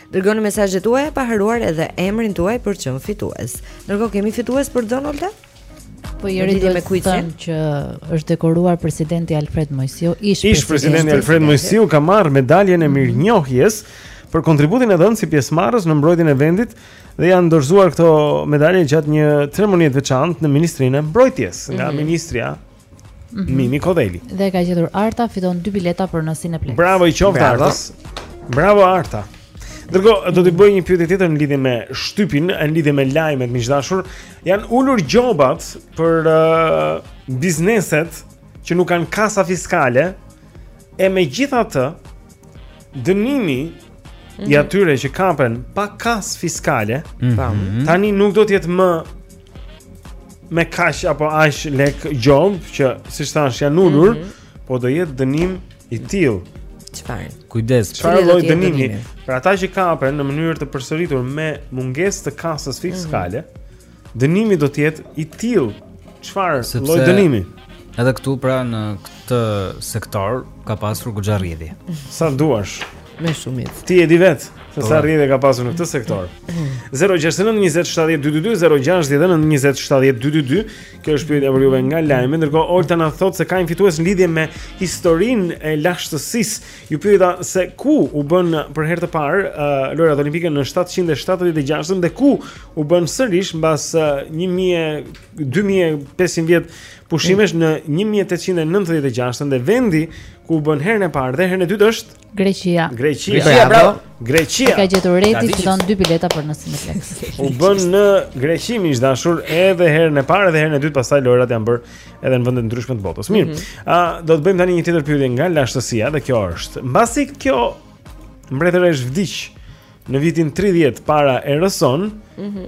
Dërgoni mesazhet tuaja pa harruar edhe emrin tuaj për të qenë fitues. Ndërkohë kemi fitues po Donalda? Po Jeri duhet të themi që është dekoruar presidenti Alfred Moisiu, ish presidenti, ish presidenti Alfred Moisiu ka marrë medaljen e mirënjohjes për kontributin e dhënë si pjesëmarrës në mbrojtjen e vendit dhe janë dorëzuar këto medalje gjatë një ceremonie të veçantë në Ministrinë e Mbrojtjes nga mm -hmm. ministrja Mm -hmm. Mimi Kodheli. Dhe e ka gjetur Arta fiton dy bileta për në Cineplexx. Bravo të qoftë Arta. Bravo Arta. Ndërkohë, do të bëj një pyetje tjetër në lidhje me shtypin, në lidhje me lajmet miq të dashur. Janë ulur gjobat për uh, bizneset që nuk kanë kasa fiskale, e megjithatë, dënimi mm -hmm. i mhm. atyre që kapen pa kasë fiskale, mm -hmm. tani nuk do të jetë më me kaq apo aq lekë gjobë që siç thashë janë ulur, mm -hmm. po do jetë dënim i tillë. Çfarë? Kujdes, çfarë lloj dënimi? Për ata që kapen në mënyrë të përsëritur me mungesë të kasës fiskale, mm -hmm. dënimi do të jetë i tillë. Çfarë lloj dënimi? Edhe këtu pra në këtë sektor ka pasur goxha rrjedhje. Sa duash. me shumicë. Ti e di vetë se sa po. rrjedhje ka pasur në këtë sektor. 0692070222 0692070222 Kjo është pyetja për juve nga lajmi. Ndërkohë Olta na thotë se ka një fitues në lidhje me historinë e lashtësisë. Ju pyeta se ku u bënë për herë të parë uh, lojërat olimpike në 776 dhe ku u bënë sërish mbas uh, 2500 vjet pushimesh në 1896 dhe vendi ku u bënë herën e parë dhe herën e dytë është Greqia. Greqia, Greqia bravo. Greqia. E ka gjetur Redi që fiton dy bileta për nosin e Flex. U bën në Greqi më ish dashur edhe herën e parë edhe herën e dytë, pastaj lojërat janë bërë edhe në vende të ndryshme të botës. Mirë. Mhm. Ë, mm -hmm. do të bëjmë tani një tjetër pyetje nga lashtësia dhe kjo është. Mbasi kjo mbretëreshë vdiq në vitin 30 para erës sonë, mm -hmm.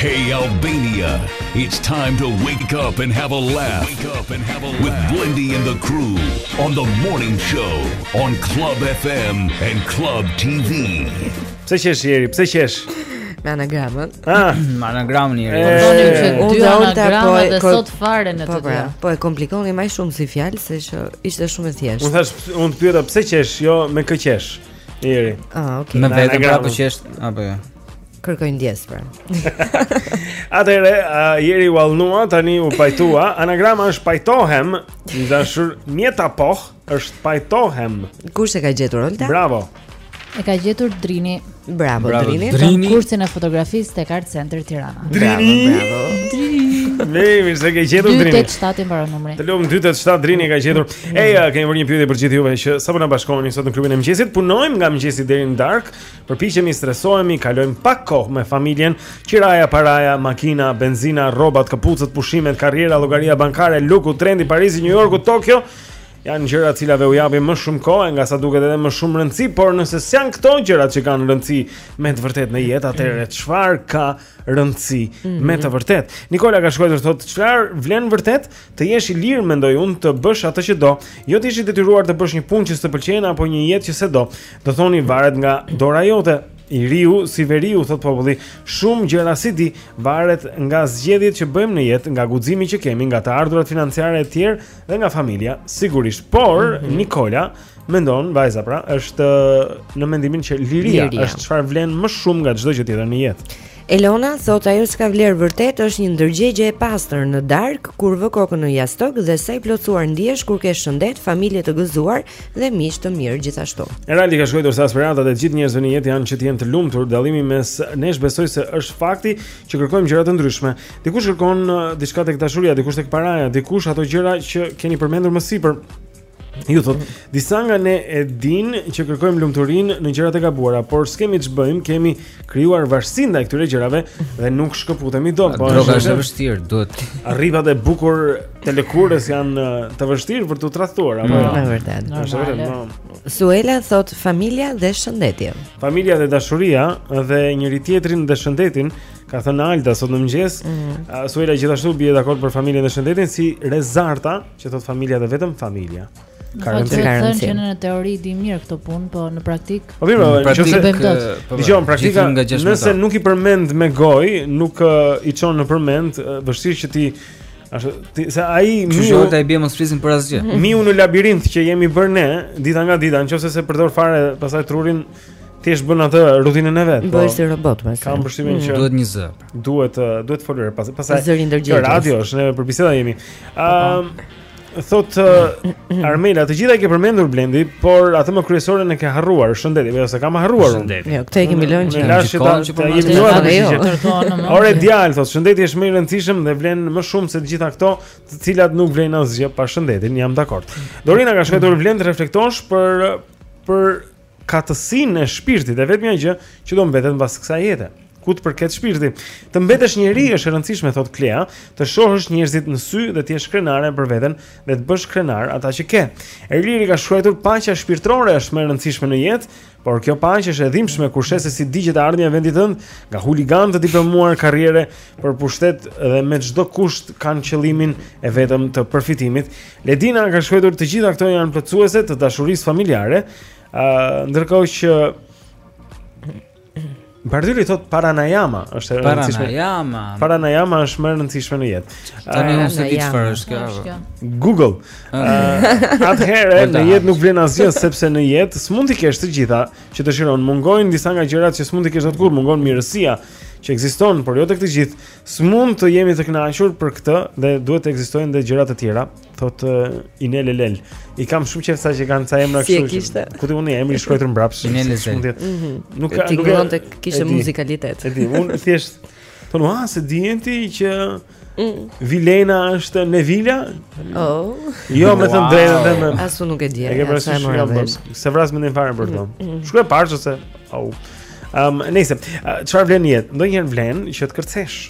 Hey Albania, it's time to wake up and have a laugh. Wake up and have a laugh with Blendi and the crew on the morning show on Club FM and Club TV. Pse qesh Jeri, pse qesh? Me anagramën. Ah, me anagramën Jeri. Unë dy anagrama po dhe sot fare në po, të dy. Po e komplikoni më shumë si fjalë se ç'ishte shumë e thjeshtë. Unë thashë, unë pyeta pse qesh, jo me kë qesh. Jeri. Ah, okay. Me veten pra po qesh apo jo. Kërkoj ndjesë pra. Atëre, uh, Jeri u allnua, tani u pajtua. Anagrama është pajtohem, dashur mjeta poh, është pajtohem. Kush e ka gjetur Olta? Bravo. E ka gjetur Drini. Bravo, bravo Drini. Drini. Kursin e fotografisë tek Art Center Tirana. Drini. Bravo, bravo. Drini. Ne, mirë se ke gjetur Drini. 287 i mbaron numri. Të lumtë 287 Drini ka gjetur. Mm. Ej, uh, kemi vënë një pyetje për gjithë juve që sapo na bashkoheni sot në klubin e mëngjesit. Punojmë nga mëngjesi deri në darkë, përpiqemi, stresohemi, kalojmë pak kohë me familjen, qiraja, paraja, makina, benzina, rrobat, këpucët, pushimet, karriera, llogaria bankare, luku, trendi, Parisi, New Yorku, Tokyo. Janë gjëra të cilave u japim më shumë kohë, nga sa duket edhe më shumë rëndësi, por nëse s'janë këto gjërat që kanë rëndësi me të vërtetë në jetë, atëherë mm. çfarë ka rëndësi mm -hmm. me të vërtetë? Nikola ka shkruar thotë, çfarë vlen vërtet? Të jesh i lirë mendoj unë të bësh atë që do, jo të jesh i detyruar të bësh një punë që s'të pëlqen apo një jetë që s'e do. Do thoni varet nga dora jote. I riu si veriu thotë populli, shumë gjëra siç e di varen nga zgjedhjet që bëjmë në jetë, nga guximi që kemi, nga të ardhurat financiare e tjerë dhe nga familja, sigurisht. Por mm -hmm. Nikola mendon vajza pra, është në mendimin që liria, liria. është çfarë vlen më shumë nga çdo gjë tjetër në jetë. Elona thotë ajo ç'ka vlerë vërtet është një ndërgjegje e pastër në darkë kur vë kokën në jastëk dhe sa i plotësuar ndihesh kur ke shëndet, familje të gëzuar dhe miq të mirë gjithashtu. Eraldi ka shkruar se aspiratat e gjithë njerëzve në jetë janë që të jenë të lumtur, dallimi mes nesh besoj se është fakti që kërkojmë gjëra të ndryshme. Dikush kërkon uh, diçka tek dashuria, dikush tek paraja, dikush ato gjëra që keni përmendur më sipër. Ju thot, disa nga ne e din që kërkojmë lumturin në gjërat e gabuara, por s'kemi ç'bëjmë, kemi krijuar varësi ndaj këtyre gjërave dhe nuk shkëputemi dot. Po droga është e vështirë, duhet. Arriba dhe bukur të lëkurës janë të vështirë për të tradhtuar, apo jo? Është vërtet. Është vërtet. Po. Suela thot familja dhe shëndeti. Familja dhe dashuria për njëri tjetrin dhe shëndetin ka thënë Alda sot në mëngjes. Mm. Suela gjithashtu bie dakord për familjen dhe shëndetin si Rezarta, Që thot familja dhe vetëm familja. Ka rëndësi. Ka rëndësi. Në teori e dimë mirë këtë punë, po në praktik. Po mirë, në praktik bëjmë dot. Po, Dgjoj në praktikë nga 6 minuta. Nëse nuk i përmend me gojë, nuk i çon nëpër mend, vështirë që ti ashtu ti se ai miu Ju jota i bie mos flisin për asgjë. Mhm. Miu në labirint që jemi bërë ne, dita nga dita, nëse se përdor fare pastaj trurin thjesht bën atë rutinën e vet. Po. Bëhesh si robot pastaj. Kam përshtypjen mm. që duhet një zë. Duhet duhet të folur pas pastaj. Zëri ndërgjegjes. Në radio është, ne për biseda jemi. Ëm po, po. um, Thot uh, Armela, të gjitha i ke përmendur Blendi, por atë më kryesoren e ke harruar, shëndetin, jo se kam harruar. Shëndeti. Jo, këtë e kemi lënë që na shikon që po më jemi luajtur me gjë. Ore djalë, thot shëndeti është më i rëndësishëm dhe vlen më shumë se të gjitha këto, të cilat nuk vlejnë asgjë pa shëndetin, jam dakord. Dorina ka shkruajtur vlen të reflektosh për për katësin e shpirtit, e vetmja gjë që do mbetet pas kësaj jete. Ku të përket shpirti, të mbetesh njeri është e rëndësishme thot Klea, të shohësh njerëzit në sy dhe të jesh krenare për veten dhe të bësh krenar ata që ke. Iliri ka shkruajtur paqja shpirtërore është më e rëndësishme në jetë, por kjo paqe është e dhimbshme kur sheh se si digjet e ardhmja e vendit tënd nga huliganë të diplomuar karriere për pushtet dhe me çdo kusht kanë qëllimin e vetëm të përfitimit. Ledina ka shkruajtur të gjitha këto janë plotësuese të dashurisë familjare. ë uh, Ndërkohë që Bardhyli thot Pranajama është e rëndësishme. Pranajama. Pranajama është më e rëndësishme në jetë. Tani unë se di çfarë është kjo. Google. Ah. Atëherë në jetë nuk vlen asgjë sepse në jetë s'mund t'i kesh të gjitha që dëshiron. Mungojnë disa nga gjërat që s'mund t'i kesh askurrë, mungon mirësia që ekziston, por jo tek të gjithë. S'mund të jemi të kënaqur për këtë dhe duhet të ekzistojnë dhe gjëra të tjera, thot Inel Lel. I kam shumë qejf ca që kanë ca emra kështu. Si kishte? Ku ti unë emri i shkruajtur mbrapsht. Inel Lel. Mhm. Nuk ka nuk ka të kishte muzikalitet. E di, unë thjesht po, a e di ti që mm. Vilena është Nevila? Oh. Jo, me thënë drejtën dhe më. As unë nuk e di. E ke parasysh më rëndë. Se vras mendjen fare për to. Mm, mm. Shkruaj parë ose au. Ëm, um, nejse çfarë vlen në jetë, ndonjëherë vlen që të kërcesh.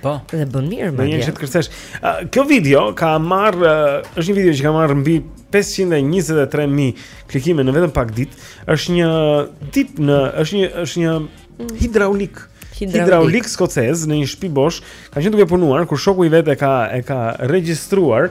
Po. Dhe bën mirë madje. Ndonjëherë që të kërcesh. Uh, kjo video ka marr uh, është një video që ka marr mbi 523000 klikime në vetëm pak ditë. Është një tip në është një është një mm. hidraulik. Hidraulik, hidraulik skocez në një shtëpi bosh, ka qenë duke punuar kur shoku i vet e ka e ka regjistruar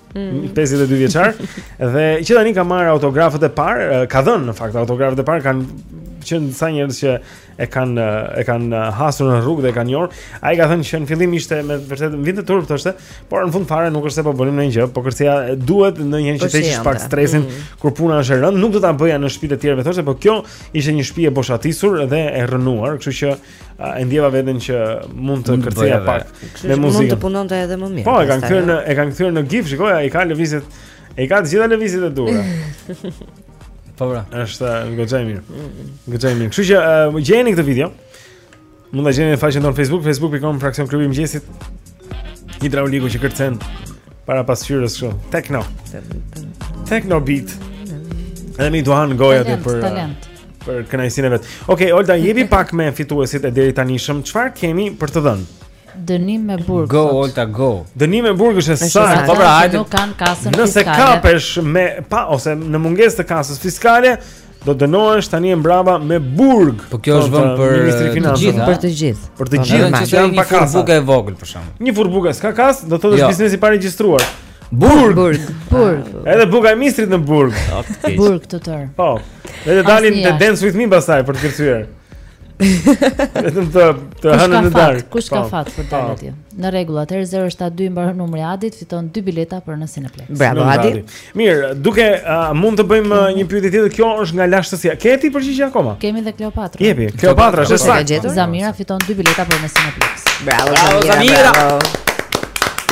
Mm. 52 vjeçar dhe që tani ka marrë autografët e parë, ka dhënë në fakt autografët e parë, kanë qenë disa njerëz që e kanë e kanë hasur në rrugë dhe e kanë njohur. Ai ka thënë që në fillim ishte me vërtet më vinte turp thoshte, por në fund fare nuk është se po bënim ndonjë gjë, po kërceja duhet ndonjëherë që të heqësh pak stresin mm. kur puna është e rëndë, nuk do ta bëja në shtëpitë e të tjerëve thoshte, por kjo ishte një shtëpi e boshatisur dhe e rrënuar, kështu që e ndjeva veten që mund të kërceja pak me muzikë. Mund të punonte edhe më mirë. Po, e kanë kthyer në e kanë kthyer në GIF, shikoje, ai ka lëvizjet. Ai ka të gjitha lëvizjet e duhura. Po pra. Është goxha mirë. Goxha mirë. Kështu që uh, gjeni këtë video. Mund ta gjeni në faqen tonë Facebook, facebook.com fraksion klubi i mëngjesit. Hidrauliku që kërcen Para pasqyrës kështu. Techno. Techno beat. Edhe mi duan goja ti për talent. Për kënaqësinë e vet. Okej, okay, Olta, jepi pak me fituesit e deritanishëm. Çfarë kemi për të dhënë? Dënim me burg. Go sot. Olta go. Dënim me burg është sa? Po pra, hajde. Nuk kanë kasën fiskale. Nëse kapesh me pa ose në mungesë të kasës fiskale, Do dënohesh tani e mbrapa me burg. Po kjo është vënë për të gjithë, për të gjithë. Për të gjithë, që janë pa kasë. Një furrë buke e vogël për shkakun. Një furrë buke s'ka kasë, do të thotë është jo. biznes i paregjistruar. Burg, burg, burg. Edhe buka e misrit në burg. Burg të tërë. Po. Le të dalim te Dance with me pastaj për të kërcyer. Vetëm të hënën në darkë. Kush ka po. fat për të dalë atje? Në rregull, atëherë 072 mbaron numri i Adit, fiton dy bileta për në Cineplex. Bravo Adi. Mirë, duke uh, mund të bëjmë uh, një pyetje tjetër. Kjo është nga lashtësia. Ke ti përgjigje akoma? Kemi dhe Kleopatra. Jepi. Kleopatra është e saktë. Zamira fiton dy bileta për në Cineplex. Bravo, bravo Zamira.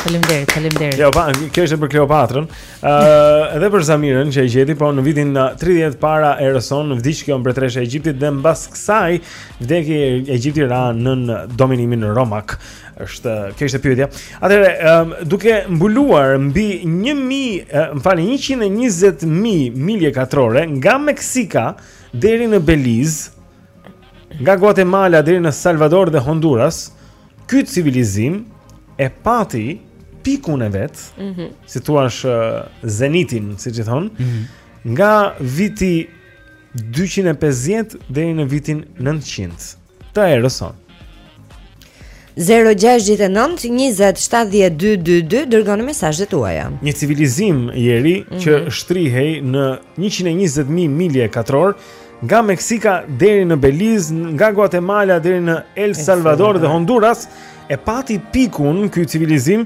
Faleminderit, faleminderit. Jo, pa, kjo ishte për Kleopatrën. Ëh, uh, edhe për Zamirën që e gjeti, po në vitin 30 para erës sonë vdiq kjo mbretëresha e Egjiptit dhe mbas kësaj vdekjeje Egjipti ra nën dominimin romak. Është kjo ishte pyetja. Atëherë, um, duke mbuluar mbi 1000, më falni, 120000 milje katrore nga Meksika deri në Beliz, nga Guatemala deri në Salvador dhe Honduras, ky civilizim e pati pikun e vet, mm -hmm. si thuhet zenitin, siç i thonë, mm -hmm. nga viti 250 deri në vitin 900. Të erës sonë 0-6-9-27-12-2 Dërgoni mesazhet tuaja Një civilizim i ri mm -hmm. që mhm. shtrihej në 120.000 milje katrore Nga Meksika deri në Beliz Nga Guatemala deri në El Salvador, El Salvador. dhe Honduras E pati pikun ky civilizim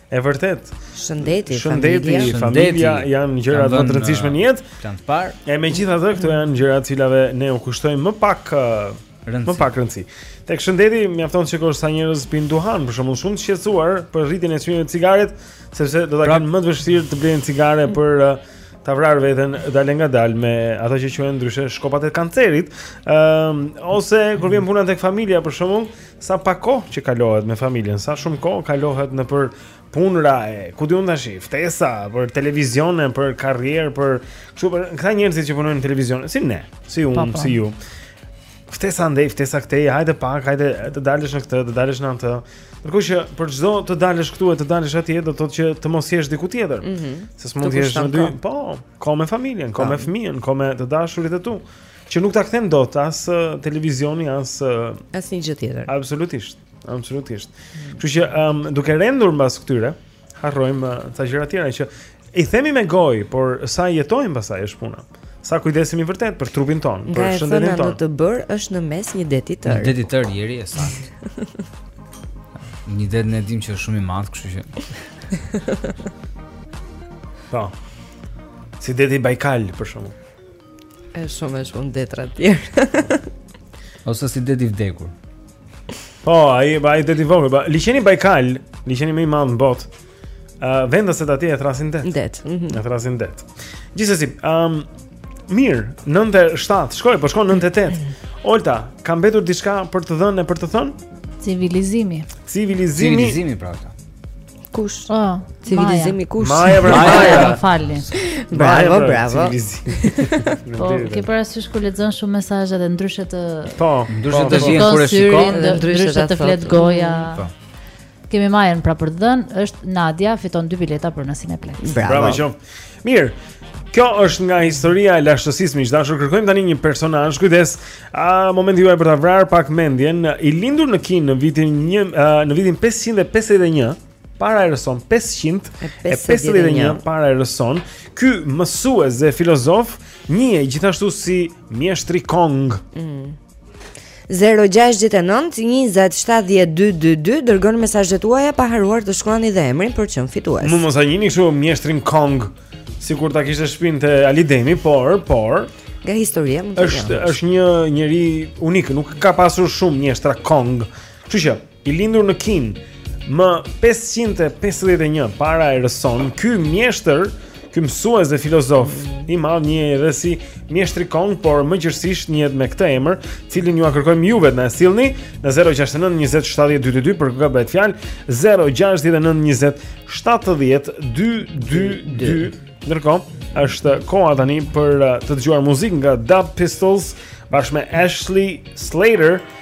E vërtet. Shëndeti, shëndeti, familja janë gjëra më të rëndësishme në jetë. Plan të parë. E megjithatë, këto janë gjëra të cilave ne u kushtojmë më pak rëndësi. Më pak rëndësi. Tek shëndeti mjafton të shikosh sa njerëz pin duhan, për shembull, shumë të shqetësuar për rritjen e çmimit të cigaret, sepse do ta pra- kenë më të vështirë të blejnë cigare për ta vrarë veten dalë nga dalë me ato që quhen ndryshe shkopat e kancerit, ëm ehm, um, ose kur vjen puna tek familja për shembull, Sa pak kohë që kalohet me familjen, sa shumë kohë kalohet nëpër punëra e, ku di unë tash, ftesa për televizione, për karrierë, për kështu për këta njerëzit që punojnë në televizion, si ne, si unë, si ju. Ftesa andej, ftesa këtej, hajde pak, hajde të dalësh në këtë, të dalësh në atë. Ndërkohë që për çdo të dalësh këtu e të dalësh atje, do të thotë që të mos jesh diku tjetër. Mm -hmm. Se s'mund të jesh në dy, po, kohë me familjen, kohë me fëmijën, kohë me të dashurit e tu. Që nuk ta kthen dot as televizioni as asnjë gjë tjetër. Absolutisht, absolutisht. Kështu që um, duke rendur mbas këtyre, harrojmë ca gjëra tjera që i themi me gojë, por sa jetojmë pastaj është puna. Sa kujdesemi vërtet për trupin ton, Nga për shëndetin ton. Nga e thëna në të bërë është në mes një det i tërë. Një det i tërë, e saktë. një det ne dimë që është shumë i madh, kështu që. Po. Si deti Bajkal për shembull. E shumë e shumë detra tjerë Ose si Deti i Vdekur Po, ai, ai det i vogël ba, Liqeni Bajkal Liqeni më i madh në botë uh, Vendasit atje e thrasin det Det mm -hmm. E thrasin det Gjithsesi um, Mirë, 97, shkoi, po shkon 98 Olta, ka mbetur diçka për të dhënë e për të thënë? Civilizimi Civilizimi Civilizimi, pra ta Kush? Oh, civilizimi kush? Maja, pra, Maja. Më falni. Bravo, pra, bravo. Civilizim. Po, ke parasysh kur lexon shumë mesazhe dhe ndryshe të Po, ndryshe po, të po. vjen kur e shikon dhe ndryshe të flet goja. Mm, po. Kemi Majën pra për të dhënë, është Nadia fiton dy bileta për në Cineplexx. Bravo, qoftë. Mirë. Kjo është nga historia e lashtësisë miq të dashur. Kërkojmë tani një personazh. Kujdes. A momenti juaj për ta vrarë pak mendjen. I lindur në Kinë në vitin 1 në vitin 551 para erës sonë 551 para erës sonë ky mësues dhe filozof njihej gjithashtu si mjeshtri Kong. Mm. 0-6-9-27-12-2 Dërgoni mesazhet tuaja pa harruar të shkruani dhe emrin për të qenë fitues Mund mos ta njihni kështu mjeshtrin Kong Sikur ta kishte shpinë te Ali Demi Por, por Nga historia mund të është, është një njeri unik Nuk ka pasur shumë mjeshtra Kong Kështu që I lindur në Kinë më 551 para erës sonë, ky mjeshtër, ky mësues dhe filozof, i madh njihet edhe si mjeshtri Kong, por më gjerësisht njihet me këtë emër, cilin jua kërkojmë juve të na e sillni në 069 20 70 222 për kë bëhet fjalë, 069 20 70 222. Ndërkohë, është koha tani për uh, të dëgjuar muzikë nga Dub Pistols bashkë me Ashley Slater.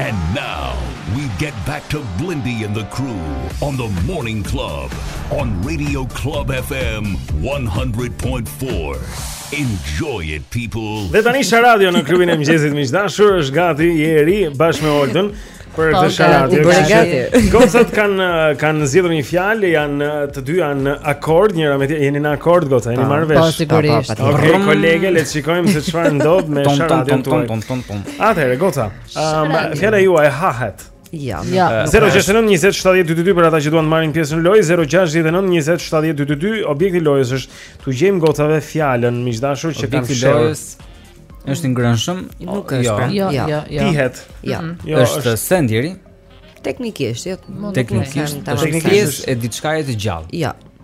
And now we get back to Blendi and the crew on the morning club on Radio Club FM 100.4. Enjoy it people. Dhe tani Sharadio në klubin e mëngjesit miq të dashur, është gati Jeri bashkë me Oltën për po, të Sharadio. Po gati. Gocat kanë kanë zgjedhur një fjalë, janë të dy janë në akord, njëra me tjetrën, jeni në akord goca, jeni po, marrë vesh. Po sigurisht. Okej, kolege, le të shikojmë se çfarë ndodh me Sharadio. Atëherë goca, um, fjala juaj hahet. Jo, ja, ja, 069 20 70 222 për ata që duan të marrin pjesë në lojë, 069 20 70 222. Objekti i lojës është t'u gjejmë gocave fjalën miq të dashur që kanë fjalën. Është i ngrënshëm? Nuk është. Jo, pra. jo, jo, jo, jo. Pihet. Jo. jo është send Jeri. Teknikisht, jo. Teknikisht, teknikisht e diçka e të gjallë. Jo.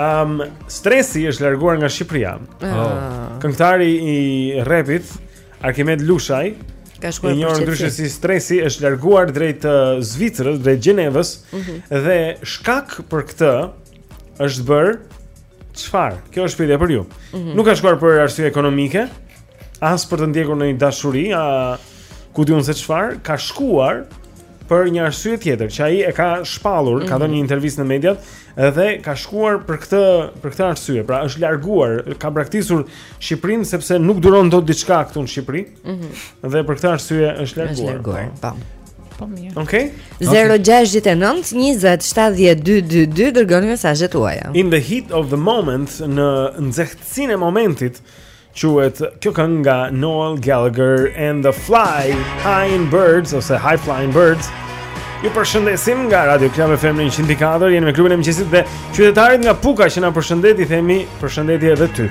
Um, Stresi është larguar nga Shqipëria. Ah. Oh. Këngëtari i repit Arkimed Lushaj i njohur ndryshe si Stresi është larguar drejt uh, Zvicrës, drejt Gjenevës uh mhm. -huh. dhe shkak për këtë është bërë çfarë? Kjo është pyetja për ju. Uh mhm. -huh. Nuk ka shkuar për arsye ekonomike, as për të ndjekur ndonjë dashuri, a ku di unë se çfarë, ka shkuar për një arsye tjetër që ai e ka shpallur, mm -hmm. ka dhënë një mhm. intervistë në mediat dhe ka shkuar për këtë për këtë arsye. Pra është larguar, ka braktisur Shqipërinë sepse nuk duron dot diçka këtu në Shqipëri. Ëh. Mm -hmm. Dhe për këtë arsye është larguar. Është larguar, po. po. Po mirë. Okej. Okay? 069 20 70 222 dërgoni mesazhet tuaja. In the heat of the moment në nxehtësinë e momentit Quhet kjo këngë nga Noel Gallagher and the Fly Highing Birds ose High Flying Birds. Ju përshëndesim nga Radio Club FM 100.4, jeni me klubin e mëngjesit dhe qytetarit nga Puka që na përshëndet i themi përshëndetje edhe ty.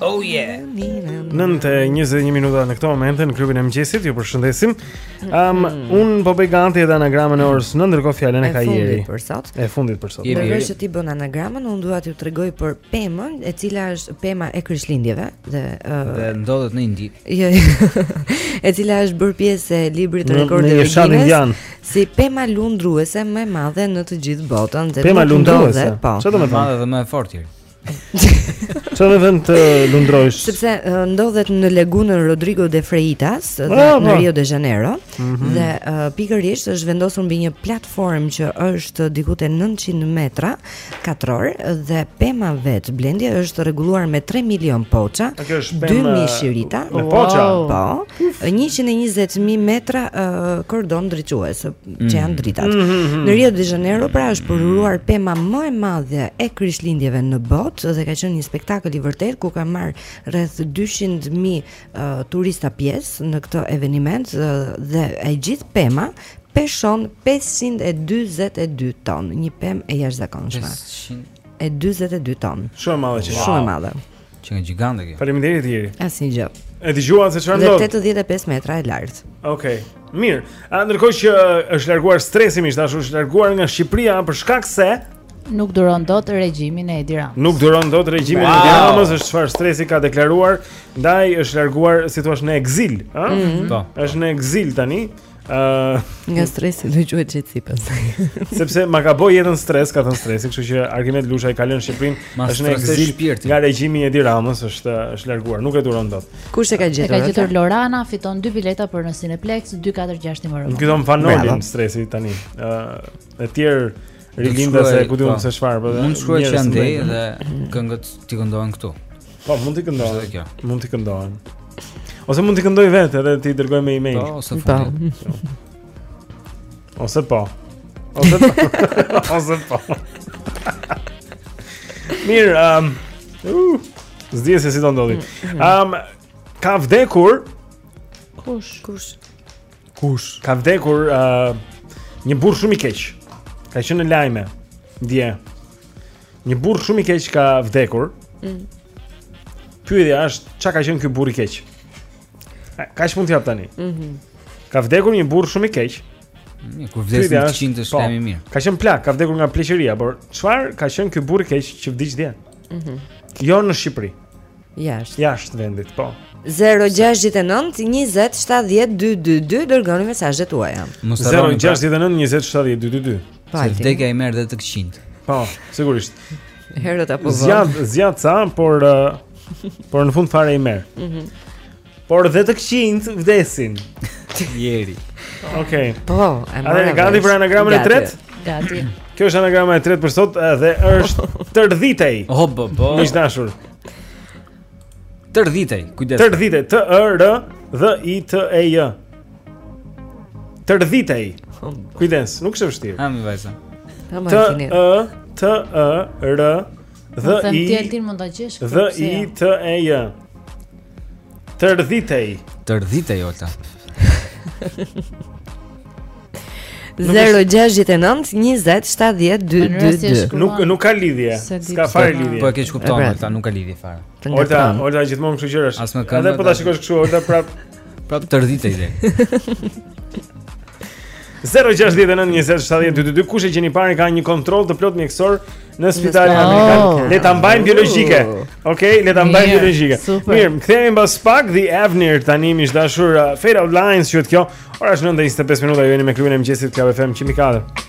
Oh yeah. 9:21 minuta në këtë moment në klubin e mëngjesit. Ju përshëndesim. Um, un po bëj gati edhe anagramën e orës, në ndërkohë fjalën e ka Jeri. E fundit për sot. E fundit për sot. Ndërkohë që ti bën anagramën, un dua t'ju tregoj për pemën, e cila është pema e Krishtlindjeve dhe uh, dhe ndodhet në Indi. Jo. e cila është bërë pjesë e librit të rekordeve të Guinness. Si pema lundruese më e madhe në të gjithë botën dhe pema lundruese. Po. Çfarë do të thotë? Më e madhe dhe më e fortë. Ç'do me thënë të lundrojë? Sepse uh, ndodhet në lagunën Rodrigo de Freitas dhe Bravo. në Rio de Janeiro mm -hmm. dhe uh, pikërisht është vendosur mbi një platformë që është diku te 900 metra katrorë dhe pema në vetvete është rregulluar me 3 milion poça, 2000 shirita, me poça, po, 120 mijë metra uh, kordon ndriçues. që janë dritat. Mm -hmm. Në Rio de Janeiro pra është përuruar pema më e madhe e Krishtlindjeve në botë dhe ka qenë një spektakël i vërtetë ku ka marrë rreth 200 mijë uh, turistë pjesë në këtë eveniment uh, dhe e gjithë pema peshon 542 ton, një pemë e jashtëzakonshme. 542 ton. Shumë e madhe. Shumë e madhe. Qenka gjigante kjo. Faleminderit Jeri. Asgjë. E dëgjuam se çfarë ndodhi? 85 metra e lartë. Okej. Okay. Mirë. A ndërkohë që është larguar Stresi miq të dashur, është larguar nga Shqipëria për shkak se nuk duron dot regjimin e Edi Ramës. Nuk duron dot regjimin e wow. Edi Ramës, është çfarë Stresi ka deklaruar, ndaj është larguar si thua në ekzil, ëh? Mm -hmm. Po. Është në ekzil tani. Uh, nga Stresi do quhet qetësi pastaj. Sepse ma ka bo jetën stres, ka thënë Stresi, kështu që Arkimed Lushaj ka lënë Shqipërinë, është në ekzil shpirti. Nga regjimi i Edi Ramës është është larguar, nuk e duron dot. Kush e ka gjetur? E ka gjetur Lorana, fiton dy bileta për në Cineplexx 246 numri. Si tip Fan Noli Stresi tani. Ë, uh, si rilindas ku di un po. se çfarë, po. Mund të shkruajë që andej dhe këngët t'i këndohen këtu. Po, mund t'i këndohen. Mund t'i këndohen. Ose mund t'i këndojë vetë edhe t'i dërgojë me email. Po, ose po. Ose po. Ose po. Ose po. Mirë, um, uh, s'di se si do ndodhë. Mm, mm. Um, ka vdekur Kush? Kush? Kush? Ka vdekur uh, një burrë shumë i keq. Ka qenë në lajme. Dje. Një burrë shumë i keq ka vdekur. Mm. Pyetja është, ça ka qenë ky burrë i keq? Kaq mund të jap tani. Mhm. Mm ka vdekur një burrë shumë i keq. Mm, kur vdes një çinë të shkemi po, mirë. Ka qenë plak, ka vdekur nga pleqëria, por çfarë ka qenë ky burrë i keq që vdiq dje? Mhm. Mm jo në Shqipëri. Jashtë. Jashtë vendit, po. 0692070222 dërgoni mesazhet tuaja. 0692070222. Pra. Se vdekja i merr dhe të këqinjtë. Po, sigurisht. Herët apo vonë. Zgjat, zgjat ca, por uh, por në fund fare i merr. Mhm. Mm Por dhe të këqinjtë vdesin. Jeri. Okej. Po, e mora. A je gati për anagramën e tretë? Gati. Kjo është anagrama e tretë për sot dhe është tërdhitej. Oh, po, po. Miq të dashur. Tërdhitej, kujdes. Tërdhitej, T Ë R DH I T E J. Tërdhitej. Kujdes, nuk është e vështirë. Ha mi vajza. T E T E R D I T E J. T E J. Tërdhitej. Tërdhitej Olta. 0692070222 nuk nuk ka lidhje s'ka fare lidhje po e ke kupton pra, ta nuk ka lidhje fare Olta Olta gjithmonë kështu gjëra edhe po ta shikosh kështu Olta prap prap tërdhitej 069 20 70 222 kush e gjen i pari ka një kontroll të plot mjekësor në spitalin oh, amerikan. Le ta mbajmë biologjike. Oh. Okej, okay, le ta mbajmë biologjike. Mirë, kthehemi pas pak The Avenir tani miq të dashur uh, Fade Out Lines quhet kjo. Ora është 9:25 minuta ju jeni me klubin e mëngjesit Club FM 100.4.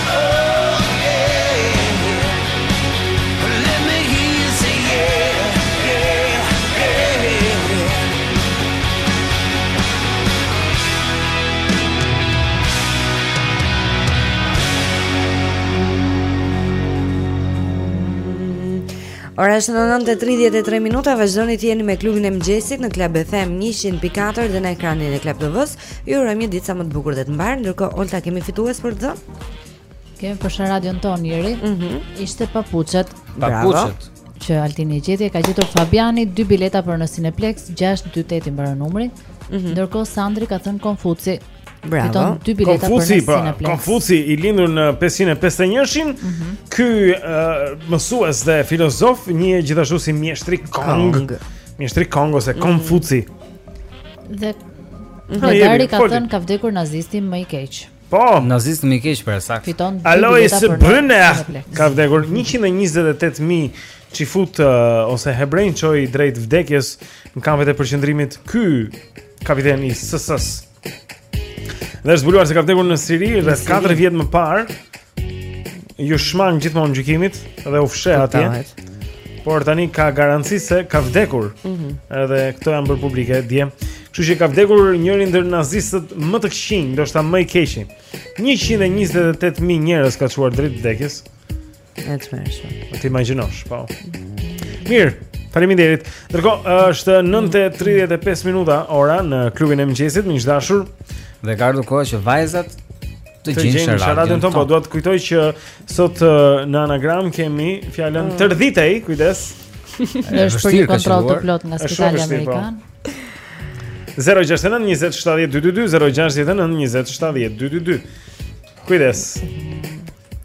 Ora është 9:33 minuta, vazhdoni të jeni me klubin e mëngjesit në Club FM 100.4 dhe në ekranin e Club TV-s. Ju urojmë një ditë sa më të bukur dhe të mbarë. Ndërkohë Olta kemi fitues për të dhënë. Kemi për çudira nga njeriu. Mhm. Mm Ishte papuçet. Papuçet. Që Altini gjeti ka gjetur Fabiani dy bileta për në Cineplex 628 i mbaron numri. Mm -hmm. Ndërkohë Sandri ka thënë Konfuci. Bravo. Fiton dy bileta Konfuci, për në pra, Cineplex. Pra, Konfuci i lindur në 551-shin. Mm -hmm. Ky uh, mësues dhe filozof, njihet gjithashtu si mjeshtri Kong. Kong. Mjeshtri Kong ose mhm. Konfuci. Mm -hmm. Dhe Vedari ka thënë ka vdekur nazisti më i keq. Po, nazisti më i keq e saktë. Fiton Alois Brunner ka vdekur 128000 çifutë uh, ose hebrenj çoi drejt vdekjes në kampet e përqendrimit ky kapiteni i SS-s. Dhe është zbuluar se ka vdekur në Siri rreth 4 vjet më parë. Iu shmang gjithmonë gjykimit dhe u fsheh atje. Por tani ka garanci se ka vdekur. Ëh. Mm -hmm. Edhe këto janë bërë publike dje. Kështu që ka vdekur njëri ndër nazistët më të këqinj, ndoshta më i keqi. 128000 njerëz ka çuar drejt vdekjes. E tmerrshme Po ta imagjinosh, po Mirë, faleminderit Ndërkohë, është 9.35 minuta ora në klubin e mëngjesit miq të dashur Dhe ka ardhur koha që vajzat të gjejnë sharadën tonë, po dua t'ju kujtoj që sot në anagram kemi fjalën mm. tërdhitej, kujdes. Është për një kontroll të plotë nga Spitali po. Amerikan. 069 20 70 222 069 20 70 222 Kujdes.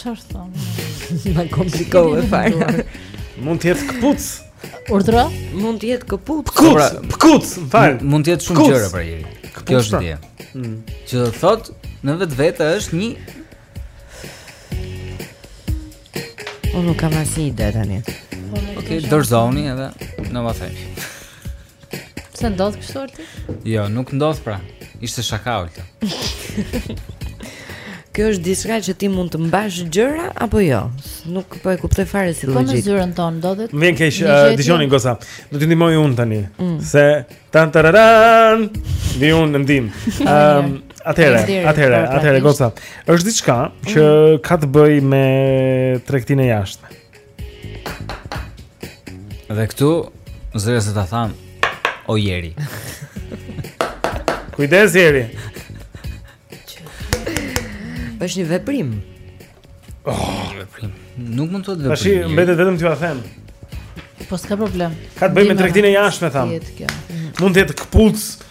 Çfarë thonë? Na komplikove fare. Mund të jetë këpucë. Urdhëro? Mund të jetë këpucë. Këpucë, pra, këpucë, fal. Mund të jetë shumë gjëra pra Jeri. Kjo është pra ideja. Mm. Që do të thotë në vetvete është një Unë nuk kam asnjë ide tani. Okej, okay, dorëzohemi edhe ne atëherë. Pse ndodh kështu Olti? Jo, nuk ndodh pra. Ishte shaka Olti. Kjo është diçka që ti mund të mbash gjëra apo jo? Nuk po e kuptoj fare si logjikë. Po në zyrën tonë ndodhet. Më vjen keq, uh, dëgjoni goca. Do t'i ndihmoj unë tani. Mm. Se tan tararan. Vij unë në ndihmë. Ëm ehm, Atëherë, atëherë, atëherë goca. Është diçka që mm. ka të bëjë me tregtinë e jashtme. Dhe këtu zëre se ta thanë o Jeri. Kujdes Jeri. Është një veprim. Oh, një veprim. Nuk mund të thotë veprim. Tashi mbetet vetëm t'jua them. Po s'ka problem. Ka të bëjë me tregtinë e jashtme thamë. Mund të jetë këpucë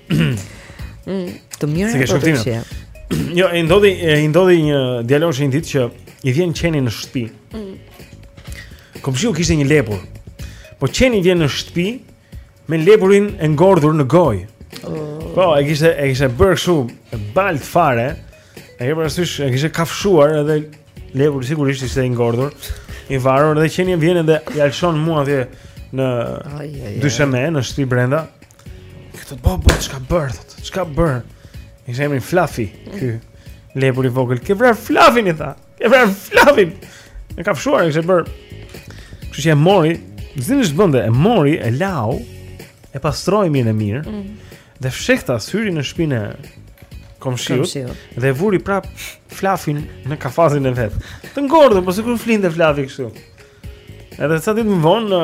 Të mirë apo të këqija? Jo, i ndodhi i ndodhi një djaloshi një ditë që i vjen qeni në shtëpi. Mm. Komshiu kishte një lepur. Po qeni vjen në shtëpi me lepurin e ngordhur në gojë. Oh. Po, e kishte e kishte bërë kështu baltë fare. E ke parasysh, e kishte kafshuar edhe lepuri sigurisht ishte i ngordhur, i varur dhe qeni vjen edhe ia lëshon mu atje në dysheme në shtëpi brenda. Ky tha bobo, ç'ke bërë, thotë, ç'ke bërë? Ishte me emrin Flafi, ky lepuri i vogël, ke vrarë Flafin, i tha, ke vrarë Flafin! E kafshuar, e kishte bërë, kështu që e mori, s'dinte ç'të bënte, e mori, e lau, e pastroi mirë e mirë, mm. dhe fshehtas hyri në shpinë e komshiut, dhe e vuri prap Flafin në kafazin e vet. Të ngordhur, po sikur flinte Flafi kështu. Edhe ca ditë më vonë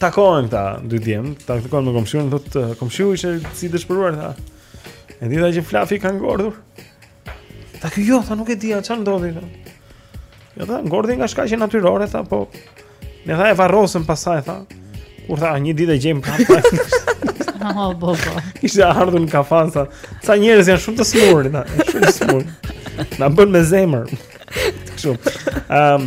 takohen këta dy djem, ta takohen me komshiun, thotë komshiu ishte si dëshpëruar tha. E di tha që Flafi ka ngordhur. Tha ky jo, tha nuk e di a ça ndodhi. Ja tha ngordhi nga shkaqe natyrore tha, po ne tha e varrosëm pastaj tha. Kur tha një ditë e gjejmë prapë. Oh, bo, bo. Ishte ardhur në kafaz tha. Sa njerëz janë shumë të smurë, na, shumë të smurë. Na bën me zemër. Kështu. Ehm, um,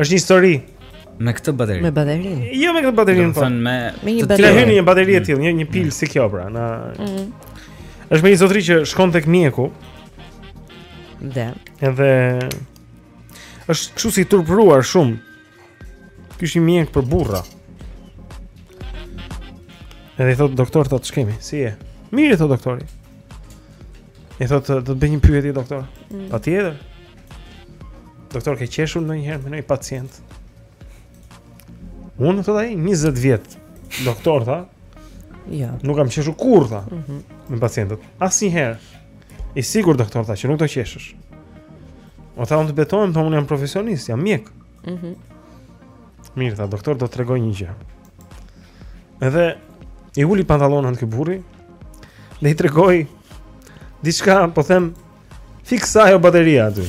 Është një histori me këtë bateri. Me baterin. Jo me këtë baterin, po. Me me një bateri. Kemi një bateri e tillë, një një pil si kjo pra, në mhm. Është me një zotri që shkon tek mjeku. Dhe. Edhe është kështu si turpëruar shumë. Ky është një mjek për burra. Edhe i thot doktor thot ç'kemi, si je? Mirë i thot doktori. I thot do të bëj një pyetje doktor. Mm. Patjetër. Doktor, ke qeshur ndonjëherë me ndonjë pacient? Unë, thot ai, 20 vjet, doktor, tha, ja. Jo. nuk kam qeshur kurrë, tha, mm -hmm. me pacientët. Asnjëherë, i sigurt, doktor, tha, që nuk do qeshësh. O, tha, unë të betohem, tha, unë jam profesionist, jam mjek. Mm -hmm. Mirë, tha, doktor, do të tregoj një gjë. Edhe, i uli pantallonat ky burri, dhe i tregoi, diçka, po them, Fiks ajo bateria aty.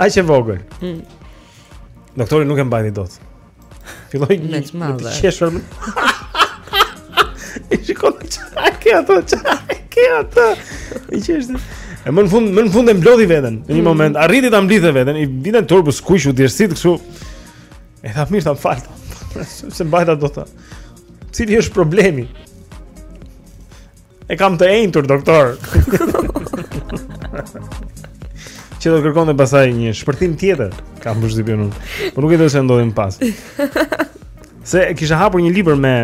Aq e vogël. Mm. Doktori nuk e mbajti dot. Filloi me të madhe. Të qeshur. E shikon çka ato, çka ke ato. E qeshte. E më në fund, më në fund e mblodhi veten në një mm. moment. Arriti ta mblidhte veten, i vinte turp u skuq u djersit kështu. E tha mirë tha më fal. S'e mbajta dot. Cili është problemi? E kam të enjtur doktor. Që do kërkonte pastaj një shpërthim tjetër Kam përshtypjen unë Por nuk e di se ç'ndodhi më pas Se e kisha hapur një libër me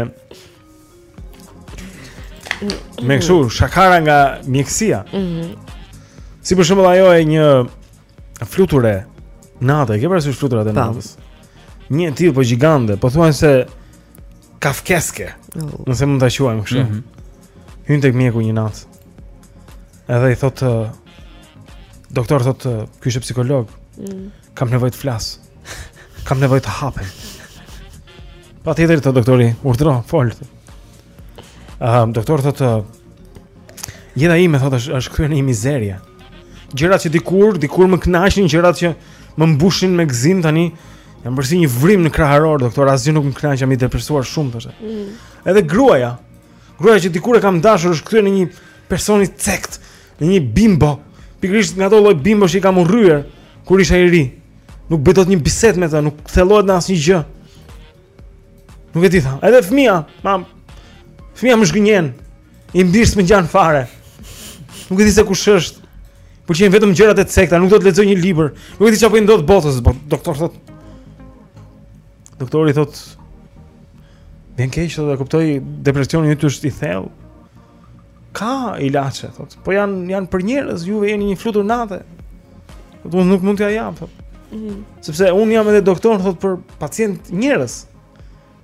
Me kështu, shakara nga mjekësia mm -hmm. Si për shembull ajo e një fluture nate, ke parasysh fluturat e natës? Një e tillë po gjigande, pothuajse kafkeske. Oh. Nëse mund ta quajmë kështu. Mm -hmm. Hyn tek mjeku një natë. Edhe i thot doktor thot ky është psikolog. Mm. Kam nevojë të flas. Kam nevojë të hapem. Patjetër thot doktori, urdhro, fol. Ëm um, doktor thot jeta ime thot është është kthyer në një mizerie. Gjërat që dikur, dikur më kënaqnin, gjërat që më mbushin me gëzim tani, më bën si një vrimë në kraharor, doktor, asgjë nuk më kënaq, jam i depresuar shumë tha. Mm. Edhe gruaja. Gruaja që dikur e kam dashur është kthyer në një person i cekt, në një bimbo. Pikërisht nga ato lloj bimbosh që i kam urryer kur isha i ri. Nuk bëj dot një bisedë me të, nuk thellohet në asnjë gjë. Nuk e di tha. Edhe fëmija, madje. Fëmija më zhgënjen. Im bir s'më ngjan fare Nuk e di se kush është Pëlqen vetëm gjërat e cekta Nuk do të lexojë një libër Nuk e di çfarë po i ndodh botës po, Doktor thotë Doktori thotë Vjen keq thotë e kuptoj Depresioni yt është i thellë Ka ilaçe thotë Po janë, janë për njerëz Juve jeni një flutur nate Thotë unë nuk mund t'ja jap thotë mm -hmm. Sepse unë jam edhe doktor thotë për pacientë njerëz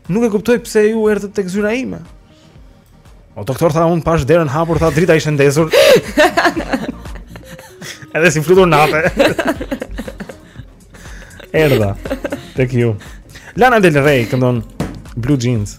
Nuk e kuptoj pse ju erdhët tek zyra ime. O doktor tha unë pashë derën hapur tha drita ishte ndezur. Edhe si flutur nate. Erdha tek ju. Lana Del Rey këndon Blue Jeans.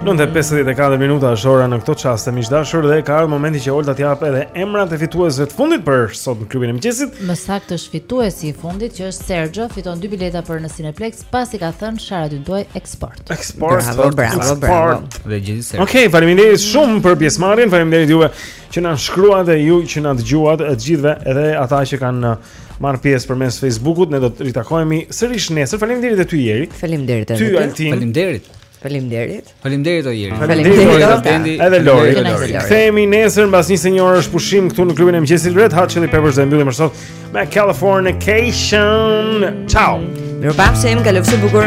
9:54 minuta është ora në këto çaste miq të dashur dhe ka ardhur momenti që Olta të japë edhe emrat e fituesve të fundit për sot në klubin e mëngjesit. Më saktë është fituesi i fundit që është Sergio, fiton dy bileta për në Cineplex pasi ka thënë Sharada dy tonë Export. Export, bravo, bravo, bravo. Dhe gjithë Sergio. Okej, okay, faleminderit shumë për pjesëmarrjen, faleminderit juve që na shkruat dhe ju që na dëgjuat, të gjithëve edhe ata që kanë marrë pjesë përmes Facebookut, ne do të ritakohemi sërish nesër. Faleminderit edhe ty Jeri. Faleminderit edhe ty. Faleminderit. Faleminderit. Faleminderit o Jeri. Faleminderit o Tendi. Edhe Lori. Kthehemi nesër pasnesër është pushim këtu në klubin e mëngjesit Red Hot Chili Peppers dhe e mbyllim për sot me Californication. Ciao. Mirupafshim, kalofshi bukur.